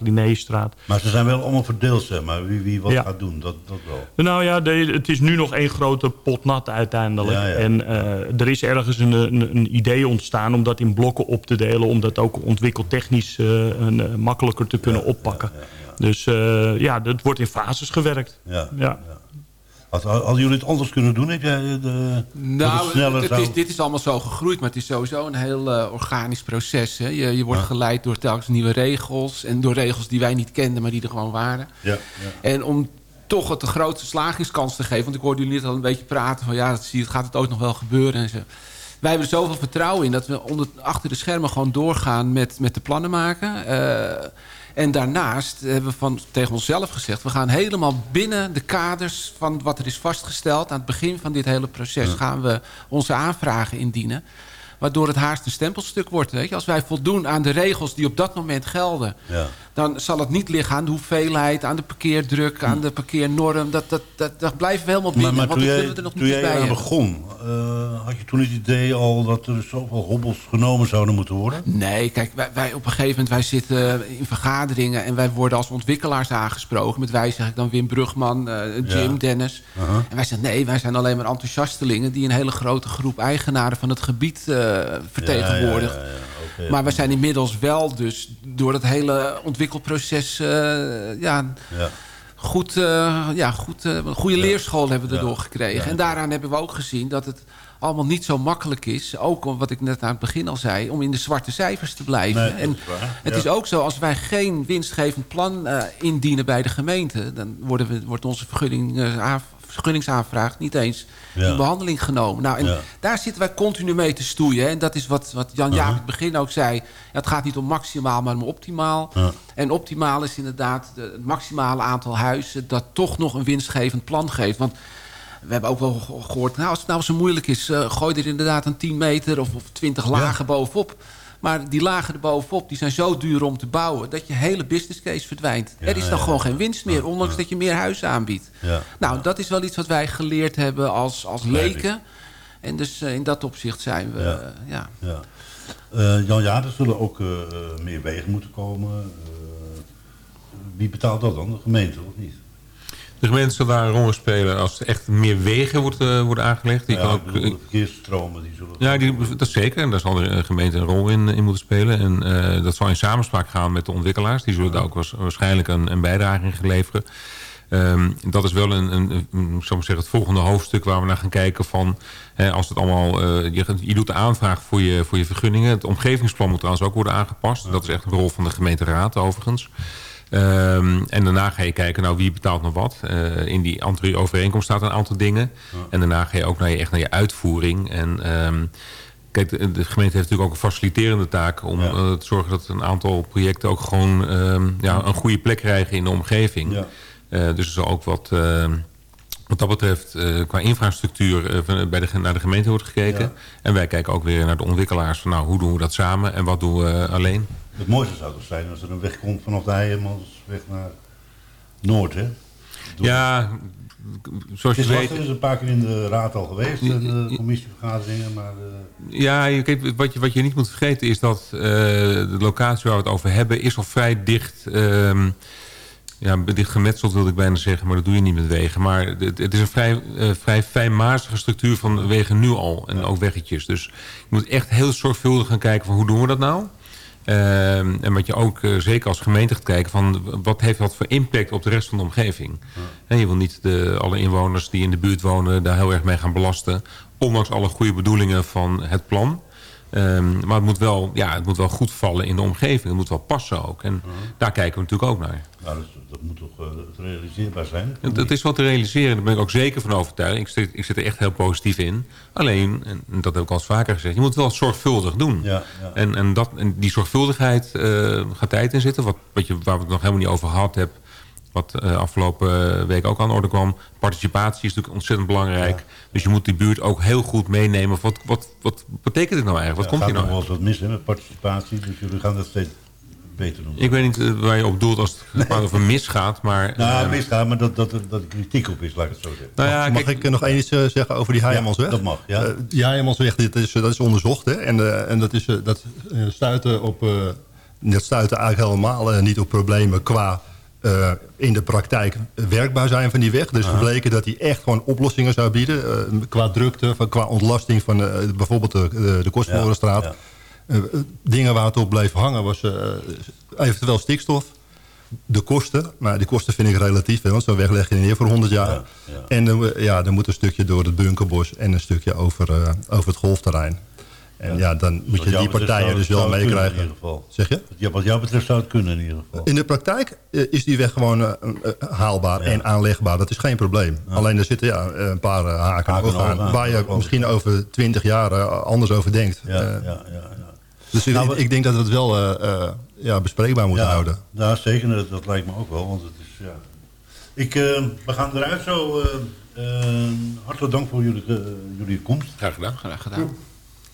[SPEAKER 9] Linnéestraat.
[SPEAKER 4] Maar ze zijn wel allemaal verdeeld, zeg maar. Wie, wie wat
[SPEAKER 9] Ja.
[SPEAKER 4] gaat doen, dat, dat wel.
[SPEAKER 9] Nou ja, de- het is nu nog één grote pot nat uiteindelijk.
[SPEAKER 4] Ja, ja.
[SPEAKER 9] En eh, er is ergens een, een, een idee ontstaan om dat in blokken op te delen... om dat ook ontwikkeltechnisch eh, een, eh, makkelijker te kunnen oppakken. Dus eh, ja, dat wordt in fases gewerkt.
[SPEAKER 4] Ja. Hadden jullie het anders kunnen doen? Heb jij de,
[SPEAKER 8] Nou,
[SPEAKER 4] sneller
[SPEAKER 8] het is, dit is allemaal zo gegroeid, maar het is sowieso een heel eh, organisch proces. Hè. Je, je wordt geleid door telkens nieuwe regels en door regels die wij niet kenden, maar die er gewoon waren.
[SPEAKER 4] Ja, ja.
[SPEAKER 8] En om toch het de grootste slagingskans te geven, want ik hoorde jullie net al een beetje praten van ja, dat zie je, gaat het ook nog wel gebeuren en zo. Wij hebben er zoveel vertrouwen in dat we onder, achter de schermen gewoon doorgaan met, met de plannen maken. Eh, en daarnaast hebben we van, tegen onszelf gezegd... we gaan helemaal binnen de kaders van wat er is vastgesteld... aan het begin van dit hele proces gaan we onze aanvragen indienen. Waardoor het haast een stempelstuk wordt. Weet je? Als wij voldoen aan de regels die op dat moment gelden...
[SPEAKER 4] Ja.
[SPEAKER 8] dan zal het niet liggen aan de hoeveelheid, aan de parkeerdruk... aan de parkeernorm. Dat, dat, dat, dat blijven we helemaal binnen.
[SPEAKER 4] Maar, maar
[SPEAKER 8] want
[SPEAKER 4] jij,
[SPEAKER 8] we er nog
[SPEAKER 4] toen
[SPEAKER 8] niet bij
[SPEAKER 4] aan begon, eh, had je toen het idee al dat er zoveel hobbels genomen zouden moeten worden?
[SPEAKER 8] Nee, kijk, wij, wij op een gegeven moment wij zitten in vergaderingen... en wij worden als ontwikkelaars aangesproken. Met wij zeg ik dan Wim Brugman, eh, Jim,
[SPEAKER 4] Ja.
[SPEAKER 8] Dennis.
[SPEAKER 4] Uh-huh.
[SPEAKER 8] En wij zeggen, nee, wij zijn alleen maar enthousiastelingen... die een hele grote groep eigenaren van het gebied eh.
[SPEAKER 4] Ja, ja, oké.
[SPEAKER 8] Maar we zijn inmiddels wel dus door het hele ontwikkelproces... eh, ja,
[SPEAKER 4] Ja.
[SPEAKER 8] goed, eh, ja, goed, een goede leerschool hebben we erdoor gekregen. En daaraan hebben we ook gezien dat het allemaal niet zo makkelijk is. Ook om, wat ik net aan het begin al zei, om in de zwarte cijfers te blijven.
[SPEAKER 4] Nee, dat
[SPEAKER 8] en
[SPEAKER 4] is waar.
[SPEAKER 8] het
[SPEAKER 4] Ja.
[SPEAKER 8] is ook zo, als wij geen winstgevend plan indienen bij de gemeente... dan worden we, wordt onze vergunning, aan- vergunningsaanvraag niet eens
[SPEAKER 4] Ja.
[SPEAKER 8] in behandeling genomen. Nou, en
[SPEAKER 4] Ja.
[SPEAKER 8] daar zitten wij continu mee te stoeien. hè. En dat is wat, wat Jan Jaap in het begin ook zei. Ja, het gaat niet om maximaal, maar om optimaal. En optimaal is inderdaad de- het maximale aantal huizen... dat toch nog een winstgevend plan geeft. Want we hebben ook wel ge- gehoord... Nou, als het nou zo moeilijk is, eh, gooi er inderdaad een 10 meter of, of 20 lagen bovenop. Maar die lagen erbovenop die zijn zo duur om te bouwen... dat je hele business case verdwijnt.
[SPEAKER 4] Ja,
[SPEAKER 8] er is dan
[SPEAKER 4] ja,
[SPEAKER 8] gewoon geen winst meer, ondanks dat je meer huizen aanbiedt.
[SPEAKER 4] Ja.
[SPEAKER 8] Nou, dat is wel iets wat wij geleerd hebben als, als leken. En dus eh, in dat opzicht zijn we...
[SPEAKER 4] Ja.
[SPEAKER 8] Eh,
[SPEAKER 4] Jan, ja, er zullen ook meer wegen moeten komen. Wie betaalt dat dan? De gemeente of niet?
[SPEAKER 7] De gemeente zal daar een rol in spelen als er echt meer wegen wordt, eh, worden aangelegd. Die
[SPEAKER 4] ja,
[SPEAKER 7] kan ook,
[SPEAKER 4] bedoel, de verkeersstromen die zullen...
[SPEAKER 7] Ja, die, dat zeker. En daar zal de gemeente een rol in, in moeten spelen. En eh, dat zal in samenspraak gaan met de ontwikkelaars. Die zullen daar ook waars- waarschijnlijk een, een bijdrage in gaan leveren. Ehm, dat is wel een, een, maar zeggen, het volgende hoofdstuk waar we naar gaan kijken van... Hè, als het allemaal, eh, je, je doet de aanvraag voor je, voor je vergunningen. Het omgevingsplan moet trouwens ook worden aangepast. Dat is echt een rol van de gemeenteraad overigens. Ehm, en daarna ga je kijken, nou wie betaalt nog wat. Eh, in die andere overeenkomst staat een aantal dingen. En daarna ga je ook naar je, echt naar je uitvoering. En ehm, kijk, de, de gemeente heeft natuurlijk ook een faciliterende taak... om
[SPEAKER 4] Ja.
[SPEAKER 7] eh, te zorgen dat een aantal projecten ook gewoon ehm, ja, een goede plek krijgen in de omgeving.
[SPEAKER 4] Ja.
[SPEAKER 7] Eh, dus er zal ook wat... wat dat betreft, qua infrastructuur bij de, naar de gemeente wordt gekeken. En wij kijken ook weer naar de ontwikkelaars van nou, hoe doen we dat samen en wat doen we alleen.
[SPEAKER 4] Het mooiste zou toch zijn als er een weg komt vanaf de Heijermansweg naar Noord, hè?
[SPEAKER 7] Ja, zoals
[SPEAKER 4] Het
[SPEAKER 7] je
[SPEAKER 4] is
[SPEAKER 7] weet...
[SPEAKER 4] lastig, is een paar keer in de raad al geweest, in de commissievergaderingen, maar... eh,
[SPEAKER 7] Ja, kijk, wat, je, wat je niet moet vergeten is dat eh, de locatie waar we het over hebben... is al vrij dicht, ehm, ja, dicht gemetseld wil ik bijna zeggen... maar dat doe je niet met wegen. Maar het, het is een vrij, eh, vrij fijnmazige structuur van wegen nu al. En ook weggetjes. Dus je moet echt heel zorgvuldig gaan kijken van hoe doen we dat nou... Ehm, en wat je ook eh, zeker als gemeente gaat kijken van wat heeft dat voor impact op de rest van de omgeving. En je wil niet de, alle inwoners die in de buurt wonen daar heel erg mee gaan belasten. Ondanks alle goede bedoelingen van het plan. Ehm, maar het moet, wel, ja, het moet wel goed vallen in de omgeving. Het moet wel passen ook. En daar kijken we natuurlijk ook naar.
[SPEAKER 4] nou, dat, dat moet toch eh, realiseerbaar zijn?
[SPEAKER 7] Het, het is wat te realiseren. Daar ben ik ook zeker van overtuigd. Ik zit, ik zit er echt heel positief in. Alleen, en dat heb ik al eens vaker gezegd... je moet het wel zorgvuldig doen.
[SPEAKER 4] Ja, ja.
[SPEAKER 7] En, en, dat, en die zorgvuldigheid eh, gaat tijd in zitten. Wat, wat je, waar we het nog helemaal niet over gehad hebben... wat eh, afgelopen week ook aan de orde kwam. Participatie is natuurlijk ontzettend belangrijk. Dus je moet die buurt ook heel goed meenemen. Wat, wat, wat betekent dit nou eigenlijk? Wat
[SPEAKER 4] Ja,
[SPEAKER 7] komt
[SPEAKER 4] gaat
[SPEAKER 7] hier
[SPEAKER 4] nog
[SPEAKER 7] nou
[SPEAKER 4] wel eens wat mis hè, met participatie, dus jullie gaan dat steeds beter doen.
[SPEAKER 7] Ik weet niet eh, waar je op doelt als het maar over misgaat. Maar, (laughs)
[SPEAKER 4] Nou,
[SPEAKER 7] eh,
[SPEAKER 4] misgaan, maar dat, dat, er- dat er kritiek op is, laat ik het zo zeggen.
[SPEAKER 7] nou ja,
[SPEAKER 10] Mag
[SPEAKER 7] kijk,
[SPEAKER 10] ik eh, nog één iets eh, zeggen over die Heijermansweg?
[SPEAKER 4] dat mag, ja.
[SPEAKER 10] Eh, die dit is, eh, dat is onderzocht. Hè? En, eh, en dat, is, eh, dat eh, stuitte op... eh, dat stuitte eigenlijk helemaal eh, niet op problemen qua... eh, in de praktijk werkbaar zijn van die weg. Dus gebleken dat die echt gewoon oplossingen zou bieden. eh, qua drukte, van, qua ontlasting van eh, bijvoorbeeld de, de, de Kostverlorenstraat.
[SPEAKER 4] Ja,
[SPEAKER 10] dingen waar het op bleef hangen was eventueel stikstof. De kosten, maar die kosten vind ik relatief. Hè, want zo'n weg leg je neer voor 100 jaar.
[SPEAKER 4] Ja, ja.
[SPEAKER 10] En ja, er moet een stukje door het bunkerbos en een stukje over, over het golfterrein. En ja, dan moet je die partijen dus wel meekrijgen.
[SPEAKER 4] In ieder geval.
[SPEAKER 10] Zeg je?
[SPEAKER 4] Ja, wat jou betreft zou het kunnen in ieder geval.
[SPEAKER 10] In de praktijk eh, is die weg gewoon eh, eh, haalbaar en aanlegbaar. Dat is geen probleem. Alleen er zitten ja, een paar haken,
[SPEAKER 4] Haken
[SPEAKER 10] en ogen
[SPEAKER 4] en
[SPEAKER 10] aan. Waar je misschien over twintig jaar anders over denkt.
[SPEAKER 4] Ja, ja, ja, ja.
[SPEAKER 10] Dus ik,
[SPEAKER 4] Nou,
[SPEAKER 10] ik denk dat we het wel ja, bespreekbaar moeten
[SPEAKER 4] ja,
[SPEAKER 10] houden.
[SPEAKER 4] Ja, zeker. Dat, dat lijkt me ook wel. Want het is, ja. ik, eh, we gaan eruit zo. hartelijk dank voor jullie, jullie komst.
[SPEAKER 7] graag gedaan.
[SPEAKER 8] Graag gedaan.